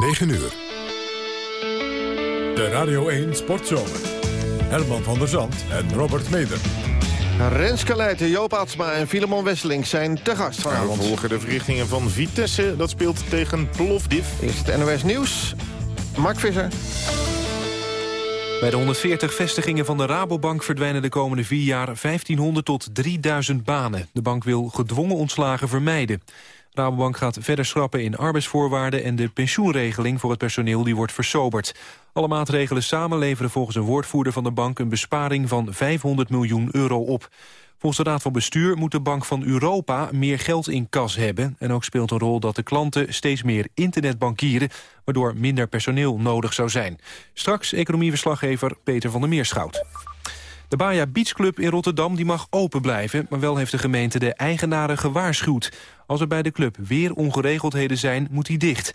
9 uur. De Radio 1 Sportzomer. Herman van der Zand en Robert Meder. Renske Leijten, Joop Atsma en Filemon Wesseling zijn te gast vanavond. We volgen de verrichtingen van Vitesse. Dat speelt tegen Plovdiv. Eerst het NOS Nieuws. Mark Visser. Bij de 140 vestigingen van de Rabobank verdwijnen de komende vier jaar 1500 tot 3000 banen. De bank wil gedwongen ontslagen vermijden. Rabobank gaat verder schrappen in arbeidsvoorwaarden... en de pensioenregeling voor het personeel die wordt versoberd. Alle maatregelen samen leveren volgens een woordvoerder van de bank... een besparing van 500 miljoen euro op. Volgens de Raad van Bestuur moet de Bank van Europa meer geld in kas hebben. En ook speelt een rol dat de klanten steeds meer internetbankieren... waardoor minder personeel nodig zou zijn. Straks economieverslaggever Peter van der Meerschout. De Baja Beach Club in Rotterdam die mag open blijven... maar wel heeft de gemeente de eigenaren gewaarschuwd. Als er bij de club weer ongeregeldheden zijn, moet hij dicht.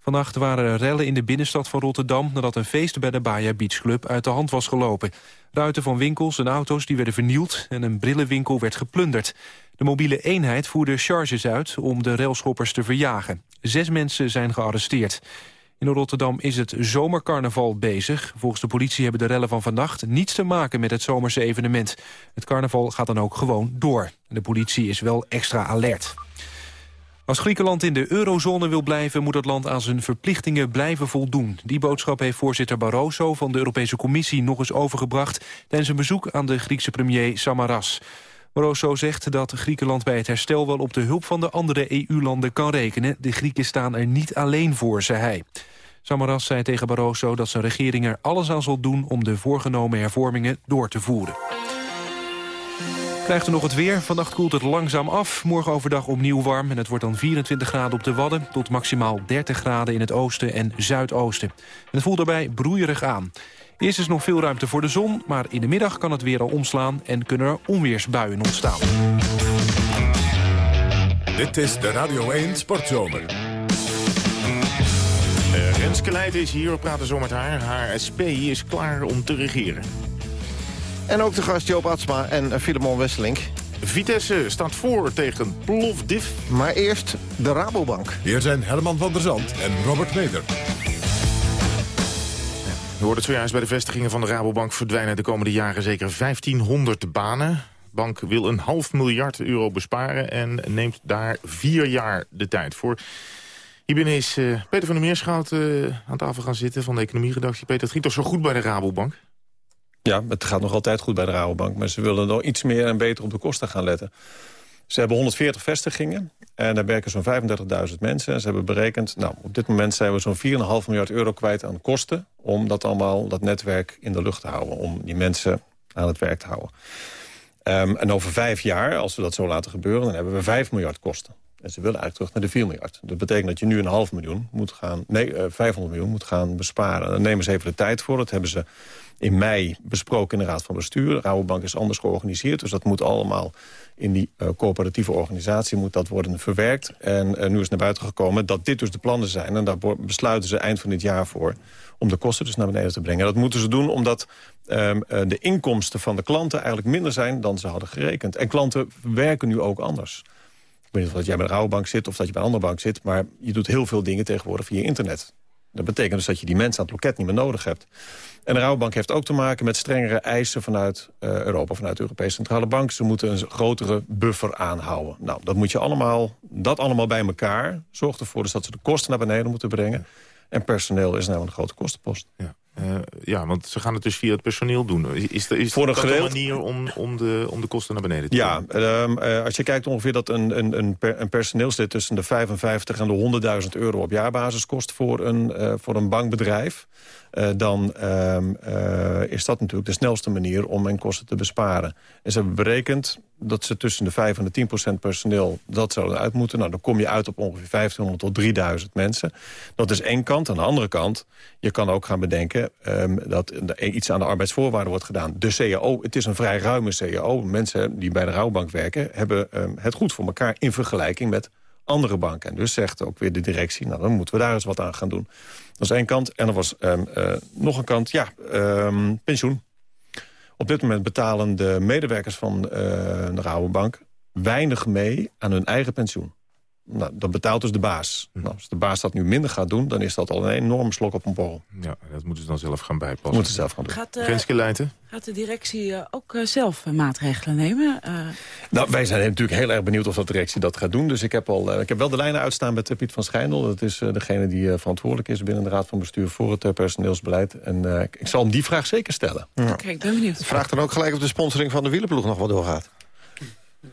Vannacht waren er rellen in de binnenstad van Rotterdam... nadat een feest bij de Baja Beach Club uit de hand was gelopen. Ruiten van winkels en auto's die werden vernield... en een brillenwinkel werd geplunderd. De mobiele eenheid voerde charges uit om de railschoppers te verjagen. Zes mensen zijn gearresteerd. In Rotterdam is het zomercarnaval bezig. Volgens de politie hebben de rellen van vannacht niets te maken met het zomerse evenement. Het carnaval gaat dan ook gewoon door. De politie is wel extra alert. Als Griekenland in de eurozone wil blijven... moet het land aan zijn verplichtingen blijven voldoen. Die boodschap heeft voorzitter Barroso van de Europese Commissie... nog eens overgebracht tijdens een bezoek aan de Griekse premier Samaras. Barroso zegt dat Griekenland bij het herstel wel op de hulp van de andere EU-landen kan rekenen. De Grieken staan er niet alleen voor, zei hij. Samaras zei tegen Barroso dat zijn regering er alles aan zal doen... om de voorgenomen hervormingen door te voeren. Krijgt u nog het weer. Vannacht koelt het langzaam af. Morgen overdag opnieuw warm en het wordt dan 24 graden op de Wadden... tot maximaal 30 graden in het oosten en zuidoosten. En het voelt daarbij broeierig aan. Eerst is nog veel ruimte voor de zon, maar in de middag kan het weer al omslaan... en kunnen er onweersbuien ontstaan. Dit is de Radio 1 Sportzomer. Uh, Renske Leijten is hier, we praten zo met haar. Haar SP is klaar om te regeren. En ook de gast Joop Atsma en Filemon Wesseling. Vitesse staat voor tegen Plovdiv. Maar eerst de Rabobank. Hier zijn Herman van der Zand en Robert Meder. We hoorden het zojuist bij de vestigingen van de Rabobank verdwijnen de komende jaren zeker 1500 banen. De bank wil een half miljard euro besparen en neemt daar vier jaar de tijd voor. Hier binnen is uh, Peter van der Meerschout uh, aan tafel gaan zitten van de economieredactie. Peter, het ging toch zo goed bij de Rabobank? Ja, het gaat nog altijd goed bij de Rabobank. Maar ze willen nog iets meer en beter op de kosten gaan letten. Ze hebben 140 vestigingen en daar werken zo'n 35.000 mensen. En ze hebben berekend, nou, op dit moment zijn we zo'n 4,5 miljard euro kwijt aan kosten... om dat allemaal, dat netwerk in de lucht te houden. Om die mensen aan het werk te houden. Um, en over vijf jaar, als we dat zo laten gebeuren... dan hebben we 5 miljard kosten. En ze willen eigenlijk terug naar de 4 miljard. Dat betekent dat je nu een half miljoen moet gaan... nee, uh, 500 miljoen moet gaan besparen. Dan nemen ze even de tijd voor. Dat hebben ze in mei besproken in de Raad van Bestuur. De is anders georganiseerd, dus dat moet allemaal in die uh, coöperatieve organisatie moet dat worden verwerkt. En uh, nu is naar buiten gekomen dat dit dus de plannen zijn. En daar besluiten ze eind van dit jaar voor om de kosten dus naar beneden te brengen. Dat moeten ze doen omdat um, uh, de inkomsten van de klanten eigenlijk minder zijn dan ze hadden gerekend. En klanten werken nu ook anders. Ik weet niet of dat jij bij de Rabobank zit of dat je bij een andere bank zit... maar je doet heel veel dingen tegenwoordig via internet. Dat betekent dus dat je die mensen aan het loket niet meer nodig hebt. En de Rabobank heeft ook te maken met strengere eisen vanuit uh, Europa, vanuit de Europese Centrale Bank. Ze moeten een grotere buffer aanhouden. Nou, dat moet je allemaal, dat allemaal bij elkaar zorgt ervoor dus dat ze de kosten naar beneden moeten brengen. En personeel is nou een grote kostenpost. Ja. Uh, ja, want ze gaan het dus via het personeel doen. Is, is Voor dat gedeeld... een manier om, om, de, om de kosten naar beneden te ja, brengen? Ja, uh, als je kijkt ongeveer dat een, een, een, per, een personeelslid tussen de 55 en de 100.000 euro op jaarbasis kost voor een, uh, voor een bankbedrijf. Uh, dan uh, is dat natuurlijk de snelste manier om mijn kosten te besparen. En ze hebben berekend dat ze tussen de 5 en de 10 procent personeel dat zouden uit moeten. Nou, dan kom je uit op ongeveer 1500 tot 3000 mensen. Dat is één kant. Aan de andere kant, je kan ook gaan bedenken... Um, dat iets aan de arbeidsvoorwaarden wordt gedaan. De CAO, het is een vrij ruime CAO. Mensen die bij de rouwbank werken... hebben um, het goed voor elkaar in vergelijking met andere banken. En dus zegt ook weer de directie, nou dan moeten we daar eens wat aan gaan doen. Dat is één kant. En er was um, uh, nog een kant, ja, um, pensioen. Op dit moment betalen de medewerkers van uh, de Rabobank weinig mee aan hun eigen pensioen. Nou, dat betaalt dus de baas. Nou, als de baas dat nu minder gaat doen, dan is dat al een enorme slok op een borrel. Ja, dat moeten ze dan zelf gaan bijpassen. Moeten ze zelf gaan doen. Gaat, Renske Leijten? gaat de directie eh, ook eh, zelf maatregelen nemen? Eh, Nou, wij zijn natuurlijk heel erg benieuwd of dat de directie dat gaat doen. Dus ik heb, al, ik heb wel de lijnen uitstaan met Piet van Schijndel. Dat is degene die verantwoordelijk is binnen de Raad van Bestuur voor het personeelsbeleid. En eh, ik- zal hem die vraag zeker stellen. Oké, ik ben benieuwd. Vraag dan ook gelijk of de sponsoring van de wielenploeg nog wel doorgaat.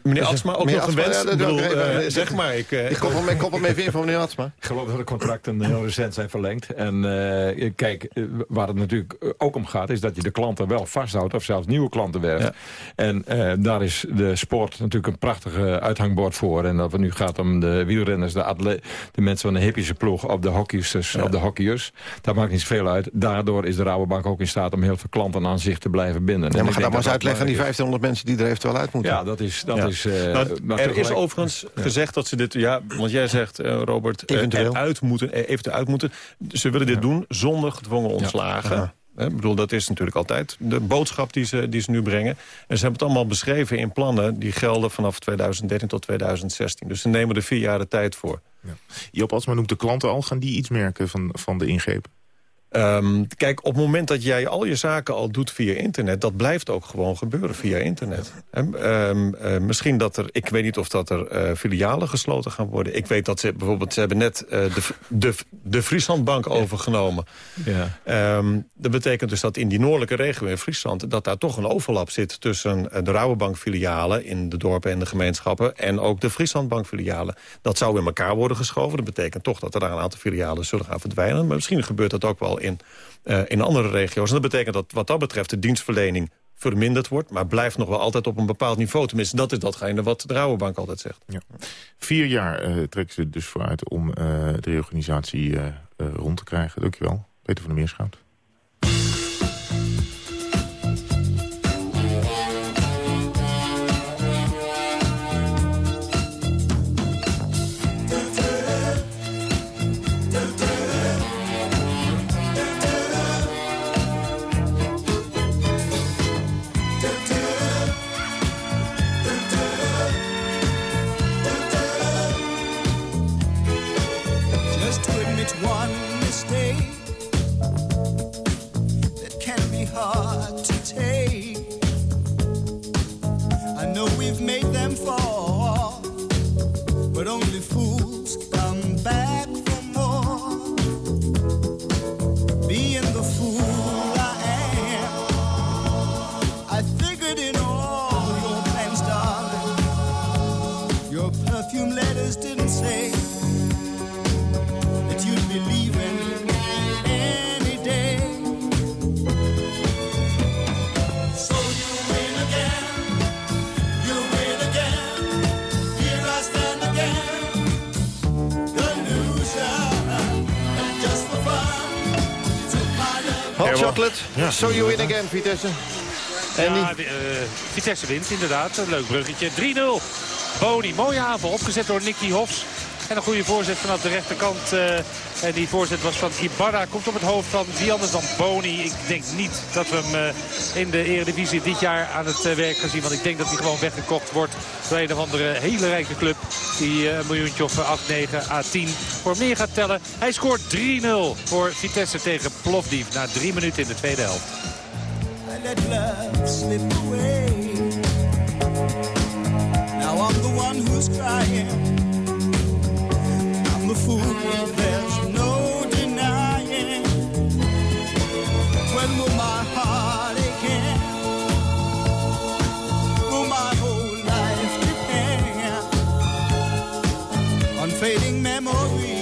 Meneer Atsma, ook Meneer nog een wens? ja, bedoel, eh, zeg maar. Ik, eh, Ik koppel hem even in van meneer Hatsma. Ik geloof dat de contracten heel recent zijn verlengd. En eh, kijk, waar het natuurlijk ook om gaat... is dat je de klanten wel vasthoudt of zelfs nieuwe klanten werft. Ja. En eh, daar is de sport natuurlijk een prachtige uithangbord voor. En dat het nu gaat om de wielrenners, de, atle- de mensen van de hippische ploeg... of de hockeysters, of de hockeyers. Dat maakt niet zoveel uit. Daardoor is de Rabobank ook in staat om heel veel klanten aan zich te blijven binden. Ja, maar ga dat maar eens uitleggen aan die belangrijk 1500 mensen die er eventueel uit moeten. Ja, dat is... Dat Ja. is eh, Nou, maar er is overigens gezegd dat ze dit... Ja, want jij zegt, eh, Robert, eh, Eventueel. eruit moeten, eventueel uit moeten. Ze willen dit doen zonder gedwongen ontslagen. Ik bedoel, dat is natuurlijk altijd de boodschap die ze, die ze nu brengen. En ze hebben het allemaal beschreven in plannen... die gelden vanaf 2013 tot 2016. Dus ze nemen er vier jaar de tijd voor. Joop Atsma noemt de klanten al. Gaan die iets merken van, van de ingreep? Ehm, kijk, op het moment dat jij al je zaken al doet via internet... dat blijft ook gewoon gebeuren via internet. Hè, ehm, eh, misschien dat er... Ik weet niet of dat er eh, filialen gesloten gaan worden. Ik weet dat ze bijvoorbeeld... Ze hebben net eh, de, de, de Frieslandbank overgenomen. Ja. Ehm, dat betekent dus dat in die noordelijke regio in Friesland... dat daar toch een overlap zit tussen de Rabobank-filialen... in de dorpen en de gemeenschappen... en ook de Frieslandbank-filialen. Dat zou in elkaar worden geschoven. Dat betekent toch dat er daar een aantal filialen zullen gaan verdwijnen. Maar misschien gebeurt dat ook wel in, eh, in andere regio's. En dat betekent dat wat dat betreft de dienstverlening verminderd wordt... maar blijft nog wel altijd op een bepaald niveau. Tenminste, dat is datgene wat de Rabobank altijd zegt. Ja. Vier jaar eh, trekken ze dus vooruit om eh, de reorganisatie rond te krijgen. Dankjewel. Peter van der Meerschout. Mistake that can be hard to take. Ja, so you win again, Vitesse. En Ja, die- eh, Vitesse wint inderdaad. Een leuk bruggetje. 3-0. Boni, mooie aanval. Opgezet door Nicky Hofs. En een goede voorzet vanaf de rechterkant. eh, en die voorzet was van Ibarra. Komt op het hoofd van wie anders dan Boni. Ik denk niet dat we hem eh, in de Eredivisie dit jaar aan het eh, werk gaan zien. Want ik denk dat hij gewoon weggekocht wordt door een of andere hele rijke club. Die eh, een miljoentje of 8, 9 à 10 voor meer gaat tellen. Hij scoort 3-0 voor Vitesse tegen Plovdiv. Na drie minuten in de tweede helft. Now I'm the one who's crying. I'm the fool, there's morir.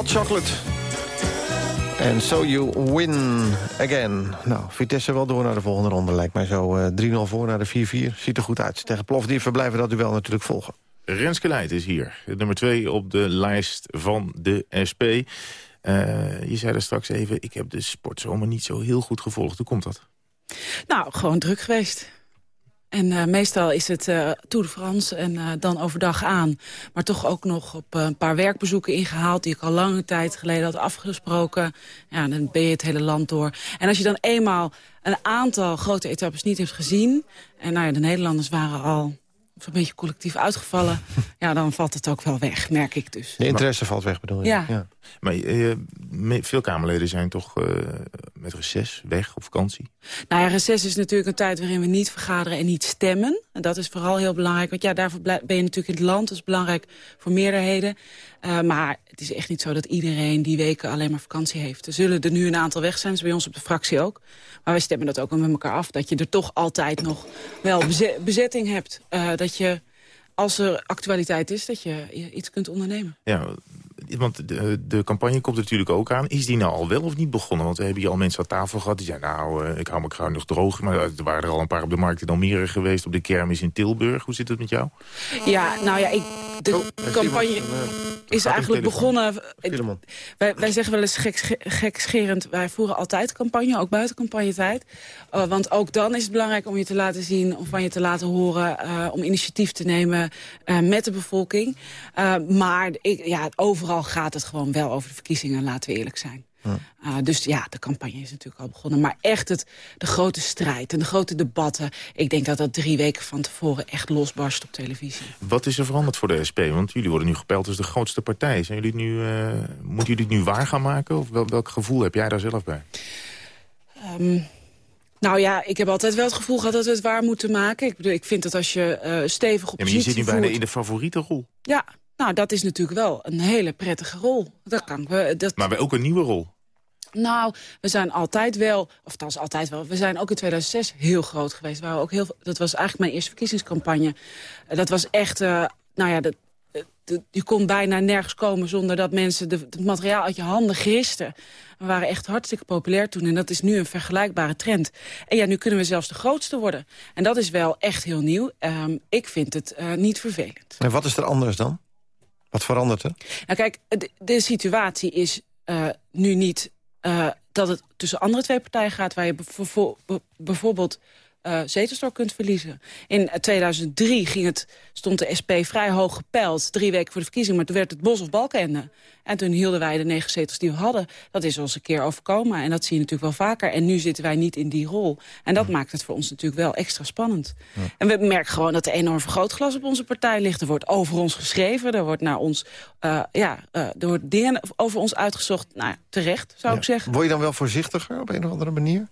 Hot chocolate. En so you win again. Nou, Vitesse wel door naar de volgende ronde. Lijkt mij zo eh, 3-0 voor naar de 4-4. Ziet er goed uit. Tegen Plovdiv verblijven dat duel natuurlijk volgen. Renske Leijt is hier. Nummer twee op de lijst van de SP. Eh, je zei er straks even, ik heb de sportzomer niet zo heel goed gevolgd. Hoe komt dat? Nou, gewoon druk geweest. En eh, meestal is het eh, Tour de France en eh, dan overdag aan. Maar toch ook nog op een paar werkbezoeken ingehaald... die ik al lange tijd geleden had afgesproken. Ja, dan ben je het hele land door. En als je dan eenmaal een aantal grote etappes niet hebt gezien... en nou ja, de Nederlanders waren al een beetje collectief uitgevallen... ja, dan valt het ook wel weg, merk ik dus. De interesse valt weg, bedoel je? Ja. Maar eh, veel Kamerleden zijn toch eh, met reces weg op vakantie? Nou ja, reces is natuurlijk een tijd waarin we niet vergaderen en niet stemmen. En dat is vooral heel belangrijk, want ja, daarvoor ben je natuurlijk in het land. Dat is belangrijk voor meerderheden. Eh, maar het is echt niet zo dat iedereen die weken alleen maar vakantie heeft. Er zullen er nu een aantal weg zijn, dat is bij ons op de fractie ook. Maar wij stemmen dat ook met elkaar af. Dat je er toch altijd nog wel beze- bezetting hebt. Dat je, als er actualiteit is, dat je je iets kunt ondernemen. Ja, want de, de campagne komt er natuurlijk ook aan. Is die nou al wel of niet begonnen? Want we hebben hier al mensen aan tafel gehad die zeiden... nou, eh, ik hou me kraan nog droog. Maar er waren er al een paar op de markt in Almere geweest... op de kermis in Tilburg. Hoe zit het met jou? Ja, nou ja, ik, de campagne is eigenlijk begonnen... Wij, wij zeggen wel eens gek, gekscherend, wij voeren altijd campagne, ook buiten campagnetijd. Uh, want ook dan is het belangrijk om je te laten zien, om van je te laten horen, uh, om initiatief te nemen uh, met de bevolking. Uh, maar ik, ja, overal gaat het gewoon wel over de verkiezingen, laten we eerlijk zijn. Ja. Uh, dus ja, de campagne is natuurlijk al begonnen. Maar echt het, de grote strijd en de grote debatten... ik denk dat dat drie weken van tevoren echt losbarst op televisie. Wat is er veranderd voor de SP? Want jullie worden nu gepeld als de grootste partij. Zijn jullie nu, uh, moeten jullie het nu waar gaan maken? Of wel, welk gevoel heb jij daar zelf bij? Um, nou ja, ik heb altijd wel het gevoel gehad dat we het waar moeten maken. Ik bedoel, ik vind dat als je uh, stevig op ja, maar je zit nu bijna in de favoriete rol. Ja, nou, dat is natuurlijk wel een hele prettige rol. Dat kan we, dat... Maar ook een nieuwe rol. Nou, we zijn altijd wel, of althans altijd wel... we zijn ook in 2006 heel groot geweest. Waar we ook heel, dat was eigenlijk mijn eerste verkiezingscampagne. Dat was echt, uh, nou ja, dat, de, je kon bijna nergens komen zonder dat mensen de, het materiaal uit je handen gristen. We waren echt hartstikke populair toen en dat is nu een vergelijkbare trend. En ja, nu kunnen we zelfs de grootste worden. En dat is wel echt heel nieuw. Um, ik vind het uh, niet vervelend. En wat is er anders dan? Wat verandert er? Nou kijk, de, situatie is uh, nu niet uh, dat het tussen andere twee partijen gaat... waar je bijvoorbeeld uh, zetels door kunt verliezen. In 2003 ging het, stond de SP vrij hoog gepeld, drie weken voor de verkiezing... maar toen werd het Bos of Balkenende. En toen hielden wij de negen zetels die we hadden. Dat is ons een keer overkomen en dat zie je natuurlijk wel vaker. En nu zitten wij niet in die rol. En dat ja. maakt het voor ons natuurlijk wel extra spannend. Ja. En we merken gewoon dat er enorm vergrootglas op onze partij ligt. Er wordt over ons geschreven, er wordt naar ons, uh, ja, uh, er wordt dingen over ons uitgezocht. Nou, terecht, zou ja. ik zeggen. Word je dan wel voorzichtiger op een of andere manier?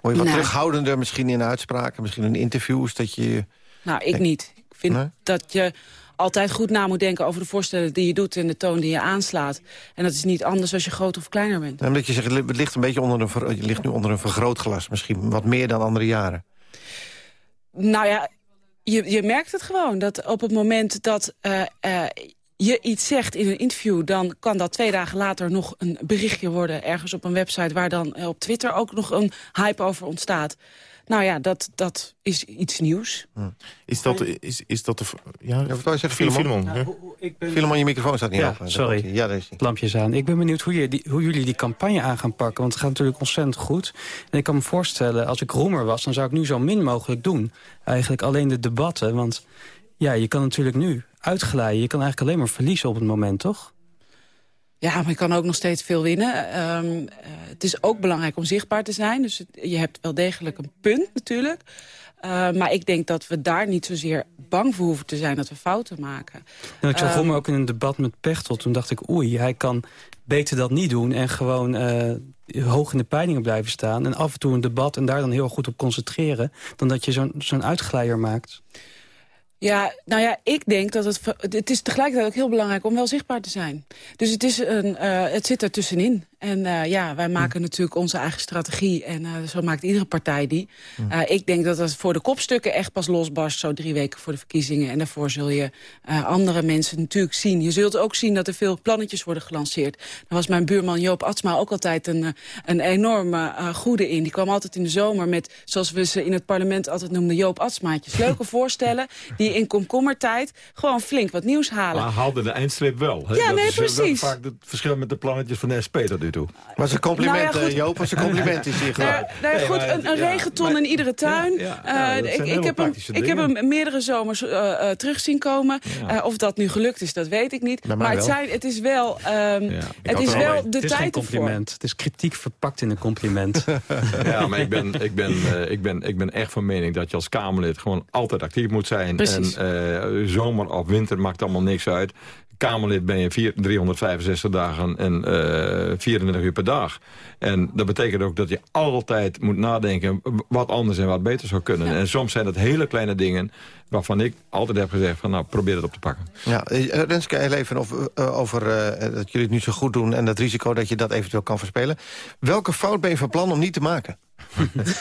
Word je wat nou. terughoudender misschien in uitspraken, misschien in interviews? Dat je... Nou, ik niet. Ik vind nee? dat je altijd goed na moet denken over de voorstellen die je doet... en de toon die je aanslaat. En dat is niet anders als je groter of kleiner bent. Omdat je zegt, het ligt, een beetje onder een, je ligt nu onder een vergrootglas misschien. Wat meer dan andere jaren. Nou ja, je, je merkt het gewoon. Dat op het moment dat... Uh, uh, je iets zegt in een interview... dan kan dat twee dagen later nog een berichtje worden... ergens op een website waar dan op Twitter ook nog een hype over ontstaat. Nou ja, dat, dat is iets nieuws. Hm. Is dat, is, is dat de... Ja, ja wat wil je zeggen, Filemon? Filemon, nou, hoe, hoe, ik ben... Filemon, je microfoon staat niet ja, open. Sorry, ja, daar is die. lampjes aan. Ik ben benieuwd hoe, je die, hoe jullie die campagne aan gaan pakken. Want het gaat natuurlijk ontzettend goed. En ik kan me voorstellen, als ik roemer was... dan zou ik nu zo min mogelijk doen. Eigenlijk alleen de debatten. Want ja, je kan natuurlijk nu uitglijden. Je kan eigenlijk alleen maar verliezen op het moment, toch? Ja, maar je kan ook nog steeds veel winnen. Ehm, eh, het is ook belangrijk om zichtbaar te zijn. Dus het- je hebt wel degelijk een punt natuurlijk. Eh, maar ik denk dat we daar niet zozeer bang voor hoeven te zijn dat we fouten maken. En ik zag Ehm, me ook in een debat met Pechtel. Toen dacht ik, oei, hij kan beter dat niet doen... en gewoon eh, hoog in de peilingen blijven staan. En af en toe een debat en daar dan heel goed op concentreren... dan dat je zo'n zo'n uitglijder maakt. Ja, nou ja, ik denk dat het... Het is tegelijkertijd ook heel belangrijk om wel zichtbaar te zijn. Dus het, is een, eh, het zit er tussenin. En eh, ja, wij maken natuurlijk onze eigen strategie. En eh, zo maakt iedere partij die. Eh, ik denk dat dat voor de kopstukken echt pas losbarst... zo drie weken voor de verkiezingen. En daarvoor zul je andere mensen natuurlijk zien. Je zult ook zien dat er veel plannetjes worden gelanceerd. Daar was mijn buurman Joop Atsma ook altijd een, een enorme goede in. Die kwam altijd in de zomer met, zoals we ze in het parlement altijd noemden... Joop Atsmaatjes. Leuke voorstellen die in komkommertijd gewoon flink wat nieuws halen. Maar haalde de eindstreep wel. hè? Ja, dat nee, is, precies. vaak het verschil met de plannetjes van de SP tot nu toe. Was een compliment, Nou ja, eh, Joop, was een compliment is hier Nou, gedaan. nou ja, goed, een, regenton in iedere tuin. Ja, ja, Eh, ik, ik, heb hem, ik heb hem meerdere zomers eh, eh, terug zien komen. Ja. Eh, of dat nu gelukt is, dat weet ik niet. Maar het, zijn, het is wel, ehm, het is wel de Het is geen tijd ervoor. compliment. Het is kritiek verpakt in een compliment. Ja, maar ik ben, ik, ben, eh, ik, ben, ik ben echt van mening dat je als Kamerlid gewoon altijd actief moet zijn. Precies. En eh, zomer of winter maakt allemaal niks uit. Kamerlid ben je vier, 365 dagen en eh 24 uur per dag. En dat betekent ook dat je altijd moet nadenken wat anders en wat beter zou kunnen. En soms zijn dat hele kleine dingen waarvan ik altijd heb gezegd van nou probeer het op te pakken. Ja, eh, Renske, even over, eh, over eh, dat jullie het nu zo goed doen... en het risico dat je dat eventueel kan voorspelen. Welke fout ben je van plan om niet te maken?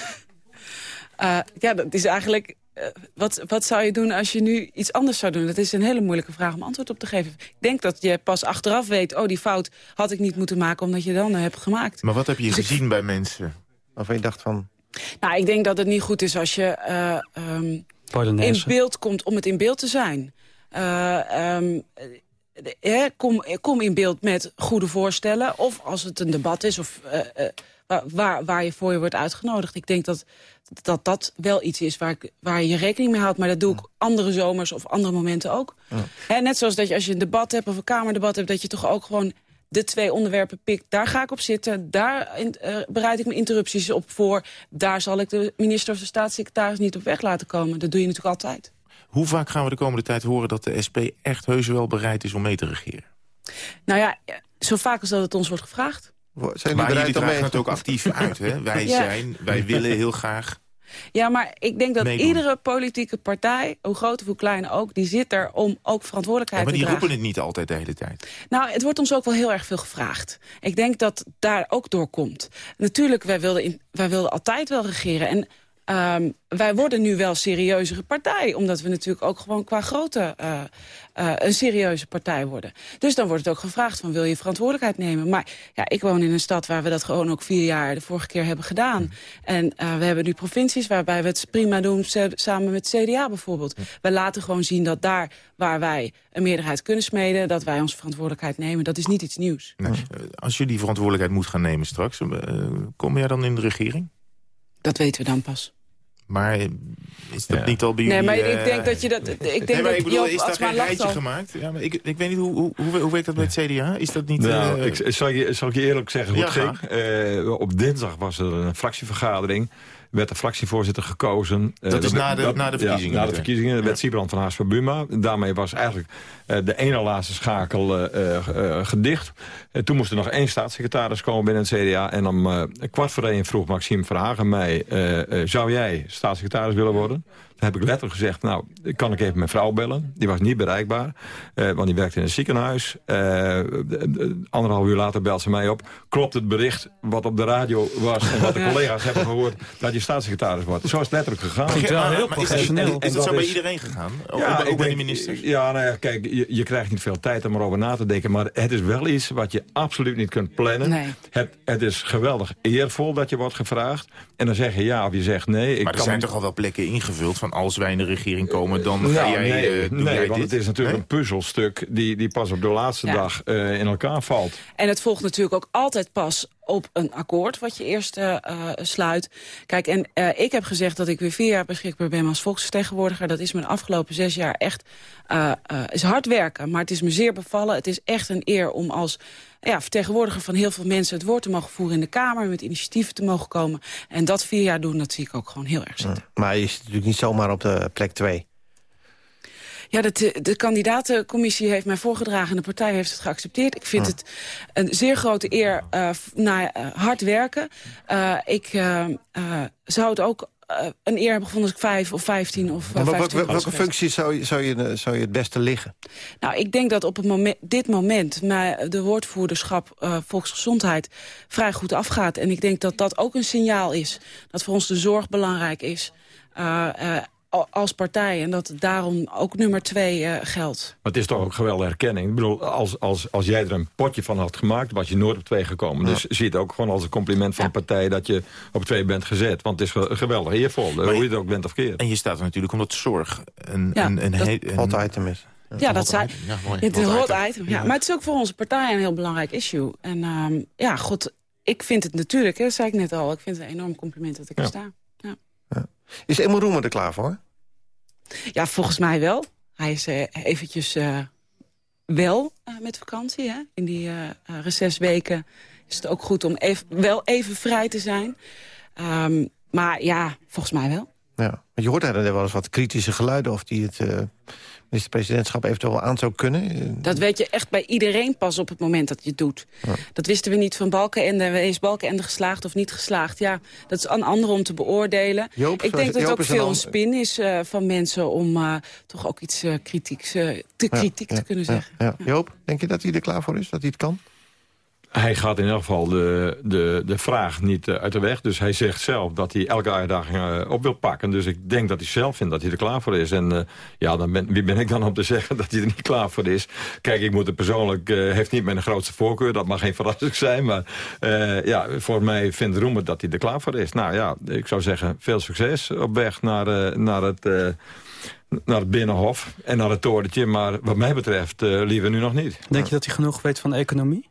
Eh, ja, dat is eigenlijk... eh, wat, wat zou je doen als je nu iets anders zou doen? Dat is een hele moeilijke vraag om antwoord op te geven. Ik denk dat je pas achteraf weet... oh, die fout had ik niet moeten maken omdat je dan eh, hebt gemaakt. Maar wat heb je Dus ik- gezien bij mensen? Waarvan je dacht van... Nou, ik denk dat het niet goed is als je eh, ehm, in beeld komt om het in beeld te zijn. Eh, ehm, eh, eh, kom, kom in beeld met goede voorstellen. Of als het een debat is of, eh, eh, waar, waar, waar je voor je wordt uitgenodigd. Ik denk dat dat, dat wel iets is waar, ik, waar je rekening mee houdt. Maar dat doe ik andere zomers of andere momenten ook. Net zoals dat je als je een debat hebt of een kamerdebat hebt... dat je toch ook gewoon de twee onderwerpen pikt. Daar ga ik op zitten. Daar in- eh, bereid ik mijn interrupties op voor. Daar zal ik de minister of de staatssecretaris niet op weg laten komen. Dat doe je natuurlijk altijd. Hoe vaak gaan we de komende tijd horen dat de SP echt heus wel bereid is om mee te regeren? Nou ja, zo vaak als dat het ons wordt gevraagd. Zijn Maar jullie dragen het ook actief uit, hè? Wij Ja. zijn, wij willen heel graag. Ja, maar ik denk dat Meedoen. iedere politieke partij, hoe groot of hoe klein ook... die zit er om ook Ja, verantwoordelijkheid maar die te dragen. roepen het niet altijd de hele tijd. Nou, het wordt ons ook wel heel erg veel gevraagd. Ik denk dat daar ook door komt. Natuurlijk, wij wilden, in, wij wilden altijd wel regeren. En ehm, wij worden nu wel serieuzere partij. Omdat we natuurlijk ook gewoon qua grootte eh, eh, een serieuze partij worden. Dus dan wordt het ook gevraagd van wil je verantwoordelijkheid nemen. Maar ja, ik woon in een stad waar we dat gewoon ook vier jaar de vorige keer hebben gedaan. En eh, we hebben nu provincies waarbij we het prima doen sa- samen met CDA bijvoorbeeld. We laten gewoon zien dat daar waar wij een meerderheid kunnen smeden... dat wij onze verantwoordelijkheid nemen. Dat is niet iets nieuws. Nee, Als jullie verantwoordelijkheid moet gaan nemen straks... kom jij dan in de regering? Dat weten we dan pas. Maar eh, is dat Ja. niet al bij Nee, jullie... maar eh, ik denk dat je dat... Ik denk nee, maar dat ik bedoel, Joop is daar Atsma geen lacht rijtje al. gemaakt? Ja, maar ik, ik weet niet, hoe, hoe, hoe, hoe werkt dat met het CDA? Is dat niet... Nou, eh, ik, zal, je, zal ik je eerlijk zeggen hoe Ja, het ging? Eh, op dinsdag was er een fractievergadering. Werd de fractievoorzitter gekozen. Eh, Dat is na de- dat- na de ja, verkiezingen na de verkiezingen. Ja. werd Siebrand van Haas van Buma. Daarmee was eigenlijk eh, de ene laatste schakel eh, gedicht. Toen moest er nog één staatssecretaris komen binnen het CDA. En om kwart voor één vroeg Maxime Verhagen mij... zou jij staatssecretaris willen worden? Toen heb ik letterlijk gezegd, nou, kan ik even mijn vrouw bellen? Die was niet bereikbaar, eh, want die werkte in een ziekenhuis. Eh, de- anderhalf uur later belt ze mij op. Klopt het bericht wat op de radio was... en wat de collega's hebben gehoord, dat je staatssecretaris wordt? Zo is het letterlijk gegaan. Klinkt wel maar- heel is het- professioneel. Is, En het dat zo bij is- iedereen gegaan? Ook, Ja, ook ik bij de ministers? Ja, nou ja, kijk, je, je krijgt niet veel tijd om erover na te denken. Maar het is wel iets wat je absoluut niet kunt plannen. Nee. Het, het is geweldig eervol dat je wordt gevraagd. En dan zeg je ja of je zegt nee. Ik Maar er kan zijn toch al wel plekken ingevuld van als wij in de regering komen, dan ga Nou, jij, nee, eh, doe nee jij want dit? het is natuurlijk Nee? een puzzelstuk die, die pas op de laatste Ja. dag eh, in elkaar valt. En het volgt natuurlijk ook altijd pas op een akkoord wat je eerst eh, sluit. Kijk, en eh, ik heb gezegd dat ik weer vier jaar beschikbaar ben als volksvertegenwoordiger. Dat is me de afgelopen zes jaar echt eh, eh, is hard werken. Maar het is me zeer bevallen. Het is echt een eer om als ja, vertegenwoordiger van heel veel mensen... het woord te mogen voeren in de Kamer, met initiatieven te mogen komen. En dat vier jaar doen, dat zie ik ook gewoon heel erg zitten. Maar je zit natuurlijk niet zomaar op de plek 2. Ja, de, de kandidatencommissie heeft mij voorgedragen... en de partij heeft het geaccepteerd. Ik vind het een zeer grote eer uh, naar uh, hard werken. Uh, ik zou het ook een eer hebben gevonden als ik vijf of vijftien of maar vijftien welke, welke functie zou je, zou, je, zou je het beste liggen? Nou, ik denk dat op het moment, dit moment mij de woordvoerderschap volksgezondheid vrij goed afgaat. En ik denk dat dat ook een signaal is. Dat voor ons de zorg belangrijk is als partij. En dat het daarom ook nummer twee uh, geldt. Maar het is toch ook geweldige herkenning. Ik bedoel, als, als, als jij er een potje van had gemaakt... was je nooit op twee gekomen. Ja. Dus zie het ook gewoon als een compliment van ja. de partij... dat je op twee bent gezet. Want het is geweldig eervol. hoe je het ook bent of keert. En je staat er natuurlijk omdat zorg een, ja, een, een, dat, een, hot item is. Ja, dat ja, mooi. het is een hot item. Ja. Maar het is ook voor onze partij een heel belangrijk issue. En um, ja, god, ik vind het natuurlijk, hè, dat zei ik net al... ik vind het een enorm compliment dat ik er sta. Is Emil Roemer er klaar voor? Ja, volgens mij wel. Hij is uh, eventjes uh, wel uh, met vakantie. Hè? In die recessweken is het ook goed om even, wel even vrij te zijn. Um, maar ja, volgens mij wel. Ja, je hoort daar wel eens wat kritische geluiden... of die het minister-presidentschap eventueel aan zou kunnen. Dat weet je echt bij iedereen pas op het moment dat je het doet. Ja. Dat wisten we niet van Balkenende. Is Balkenende geslaagd of niet geslaagd? Ja, dat is aan anderen om te beoordelen. Joop, Ik denk dat het ook veel een spin is uh, van mensen... om uh, toch ook iets uh, kritieks, te kritiek ja, te kunnen zeggen. Ja, Joop, denk je dat hij er klaar voor is? Dat hij het kan? Hij gaat in elk geval de, de, de vraag niet uh, uit de weg. Dus hij zegt zelf dat hij elke uitdaging uh, op wil pakken. Dus ik denk dat hij zelf vindt dat hij er klaar voor is. En uh, ja, dan ben, wie ben ik dan om te zeggen dat hij er niet klaar voor is? Kijk, ik moet er persoonlijk... heeft niet mijn grootste voorkeur, dat mag geen verrassing zijn. Maar ja, voor mij vindt Roemer dat hij er klaar voor is. Nou ja, ik zou zeggen, veel succes op weg naar, naar het naar het Binnenhof en naar het torentje. Maar wat mij betreft uh, liever nu nog niet. Denk je dat hij genoeg weet van de economie?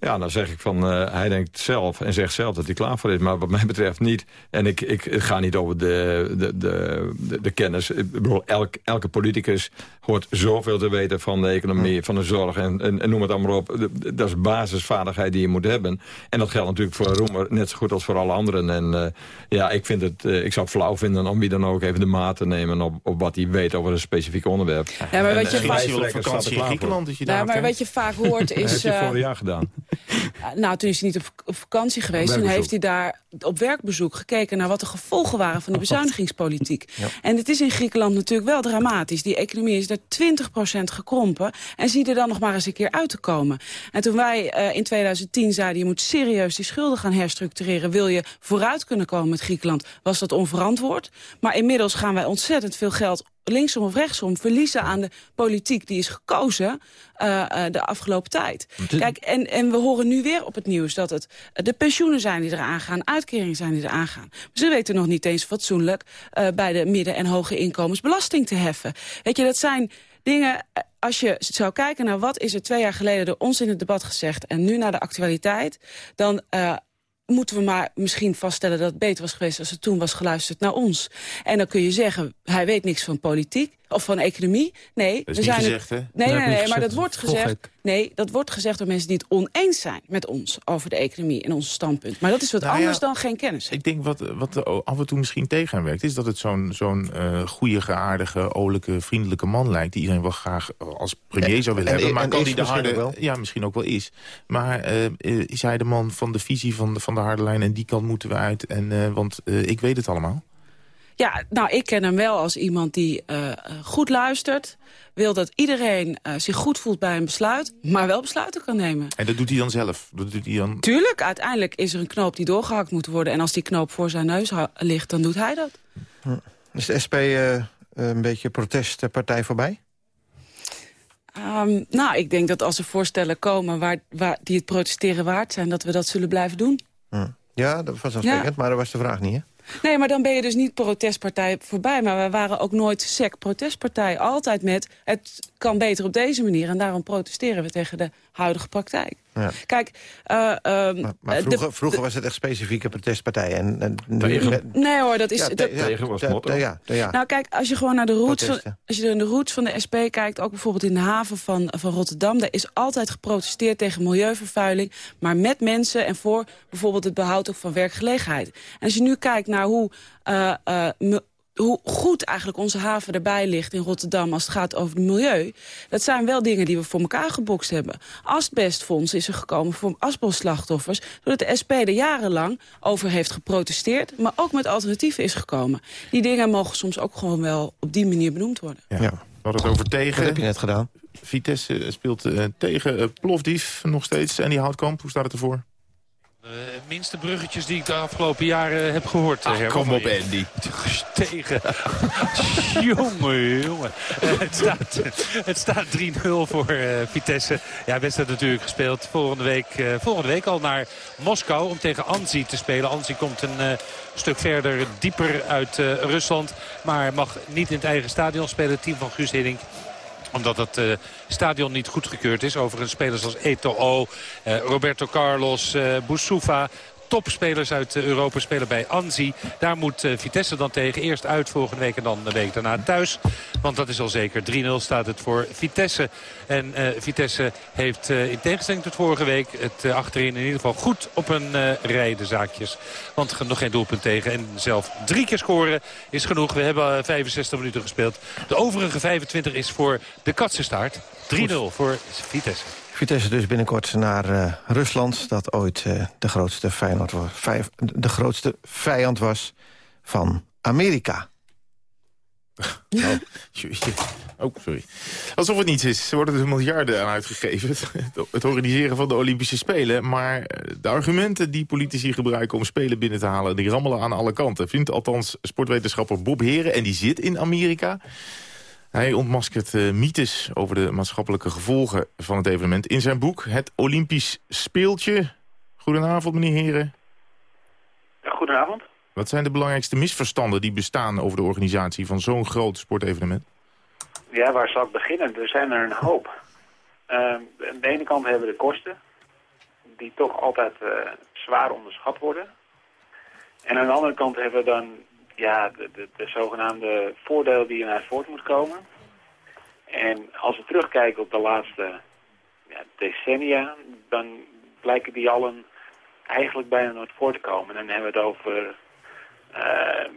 Ja, dan zeg ik van, uh, hij denkt zelf en zegt zelf dat hij klaar voor is. Maar wat mij betreft niet. En ik, ik, ik ga niet over de, de, de, de, de kennis. Ik bedoel, elk, elke politicus hoort zoveel te weten van de economie, van de zorg en, en, en noem het allemaal op. Dat is basisvaardigheid die je moet hebben. En dat geldt natuurlijk voor Roemer net zo goed als voor alle anderen. En uh, ja, ik, vind het, uh, ik zou het flauw vinden om wie dan ook even de maat te nemen op, op wat hij weet over een specifiek onderwerp. Ja, maar wat je en, vaak... op vakantie in Griekenland. Dat je ja, maar wat je vaak hoort is... dat heb je vorig jaar gedaan. Nou, toen is hij niet op, vakantie geweest. Toen heeft hij daar op werkbezoek gekeken naar wat de gevolgen waren van de bezuinigingspolitiek. Ja. En het is in Griekenland natuurlijk wel dramatisch. Die economie is daar 20% gekrompen. En zie er dan nog maar eens een keer uit te komen. En toen wij uh, in 2010 zeiden, je moet serieus die schulden gaan herstructureren. Wil je vooruit kunnen komen met Griekenland, was dat onverantwoord. Maar inmiddels gaan wij ontzettend veel geld linksom of rechtsom verliezen aan de politiek die is gekozen uh, uh, de afgelopen tijd. Kijk, en, en we horen nu weer op het nieuws dat het de pensioenen zijn die eraan gaan, uitkeringen zijn die eraan gaan. Maar ze weten nog niet eens fatsoenlijk uh, bij de midden- en hoge inkomens belasting te heffen. Weet je, dat zijn dingen, als je zou kijken naar wat is er twee jaar geleden door ons in het debat gezegd en nu naar de actualiteit, dan uh, moeten we maar misschien vaststellen dat het beter was geweest... als er toen was geluisterd naar ons. En dan kun je zeggen, hij weet niks van politiek of van economie. Nee, dat we is zijn niet gezegd, hè? Nee, nee, nee, gezegd, maar dat wordt gezegd. Nee, dat wordt gezegd door mensen die het oneens zijn met ons over de economie en ons standpunt. Maar dat is wat Nou ja, anders dan geen kennis. Ik denk wat, wat af en toe misschien tegen hem werkt... is dat het zo'n zo'n uh, goede, aardige, olijke, vriendelijke man lijkt... die iedereen wel graag als premier zou willen en- hebben. Maar en kan die de misschien harde... wel. Ja, misschien ook wel is. Maar uh, uh, is hij de man van de visie van de, van de harde lijn... en die kant moeten we uit, en, uh, want uh, ik weet het allemaal. Ja, nou, ik ken hem wel als iemand die uh, goed luistert. Wil dat iedereen uh, zich goed voelt bij een besluit, maar wel besluiten kan nemen. En dat doet hij dan zelf? Dat doet hij dan... Tuurlijk, uiteindelijk is er een knoop die doorgehakt moet worden. En als die knoop voor zijn neus ligt, dan doet hij dat. Is de SP uh, een beetje protestpartij voorbij? Um, nou, ik denk dat als er voorstellen komen waar, waar, die het protesteren waard zijn... dat we dat zullen blijven doen. Hm. Ja, dat was vanzelfsprekend, ja. maar dat was de vraag niet, hè? Nee, maar dan ben je dus niet protestpartij voorbij. Maar wij waren ook nooit sec protestpartij. Altijd met, het kan beter op deze manier. En daarom protesteren we tegen de huidige praktijk. Ja. Kijk, eh, ehm, Maar, maar de- vroeger, vroeger was het echt specifieke protestpartijen. En. Nee hoor, dat is... Ja, dat- tegen was motto. Ja. Nou kijk, als je gewoon naar de roots, van, als je naar de roots van de SP kijkt... ook bijvoorbeeld in de haven van, van Rotterdam... daar is altijd geprotesteerd tegen milieuvervuiling... maar met mensen en voor bijvoorbeeld het behoud ook van werkgelegenheid. En als je nu kijkt naar hoe... eh, eh, hoe goed eigenlijk onze haven erbij ligt in Rotterdam als het gaat over het milieu. Dat zijn wel dingen die we voor elkaar gebokst hebben. Asbestfonds is er gekomen voor asbestslachtoffers... doordat de SP er jarenlang over heeft geprotesteerd... maar ook met alternatieven is gekomen. Die dingen mogen soms ook gewoon wel op die manier benoemd worden. Ja. Ja. We hadden het over Dat heb je tegen. net gedaan. Vitesse speelt eh, tegen eh, Plofdief nog steeds. En die Houtkamp, hoe staat het ervoor? De minste bruggetjes die ik de afgelopen jaren heb gehoord. Ach, Herman. kom op, Andy. Tegen. jongen, jongen. Eh, het staat, het staat 3-0 voor eh, Vitesse. Ja, wedstrijd natuurlijk gespeeld. Volgende week, eh, volgende week al naar Moskou om tegen Anzi te spelen. Anzi komt een eh, stuk verder, dieper uit eh, Rusland. Maar mag niet in het eigen stadion spelen. Het team van Guus Hiddink omdat het eh, stadion niet goedgekeurd is. Overigens spelers als Eto'o, eh, Roberto Carlos, eh Boussoufa topspelers uit eh, Europa spelen bij Anzi. Daar moet eh, Vitesse dan tegen. Eerst uit volgende week en dan de week daarna thuis. Want dat is al zeker. 3-0 staat het voor Vitesse. En eh, Vitesse heeft in tegenstelling tot vorige week... het achterin in ieder geval goed op een rij de zaakjes. Want er nog geen doelpunt tegen. En zelf drie keer scoren is genoeg. We hebben eh, 65 minuten gespeeld. De overige 25 is voor de Katsenstaart. 3-0 voor Vitesse. Vitesse dus binnenkort naar eh, Rusland... dat ooit eh, de, grootste was, de grootste vijand was van Amerika. Oh, sorry. Alsof het niets is. Er worden er miljarden aan uitgegeven. Het, het organiseren van de Olympische Spelen. Maar eh, de argumenten die politici gebruiken om spelen binnen te halen... die rammelen aan alle kanten. Vindt althans sportwetenschapper Bob Heren. En die zit in Amerika. Hij ontmaskert eh, mythes over de maatschappelijke gevolgen van het evenement... in zijn boek Het Olympisch Speeltje. Goedenavond, meneer Heren. Goedenavond. Wat zijn de belangrijkste misverstanden die bestaan... over de organisatie van zo'n groot sportevenement? Ja, waar zal ik beginnen? Er zijn er een hoop. Ehm, aan de ene kant hebben we de kosten, die toch altijd eh, zwaar onderschat worden. En aan de andere kant hebben we dan ja, de, de, de zogenaamde voordelen die eruit voort moet komen. En als we terugkijken op de laatste ja, decennia, dan blijken die allen eigenlijk bijna nooit voor te komen. Dan hebben we het over eh,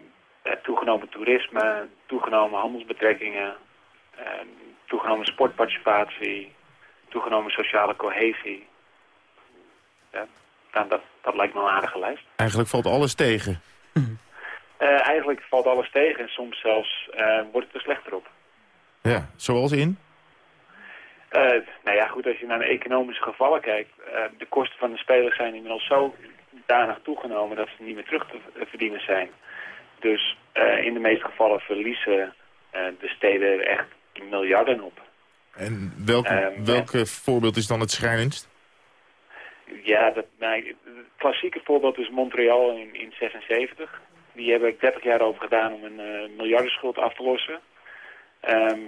toegenomen toerisme, toegenomen handelsbetrekkingen, eh, toegenomen sportparticipatie, toegenomen sociale cohesie. Ja, nou, dat, dat lijkt me een aardige lijst. Eigenlijk valt alles tegen. Eh, eigenlijk valt alles tegen en soms zelfs eh, wordt het er slechter op. Ja, zoals in? Eh, nou ja, goed, als je naar de economische gevallen kijkt, de kosten van de spelers zijn inmiddels zo danig toegenomen dat ze niet meer terug te verdienen zijn. Dus in de meeste gevallen verliezen de steden er echt miljarden op. En welk, Ehm, welke voorbeeld is dan het schrijnendst? Ja, dat, nou, het klassieke voorbeeld is Montreal in, in 76. Die hebben er 30 jaar over gedaan om een eh, miljardenschuld af te lossen. Ehm,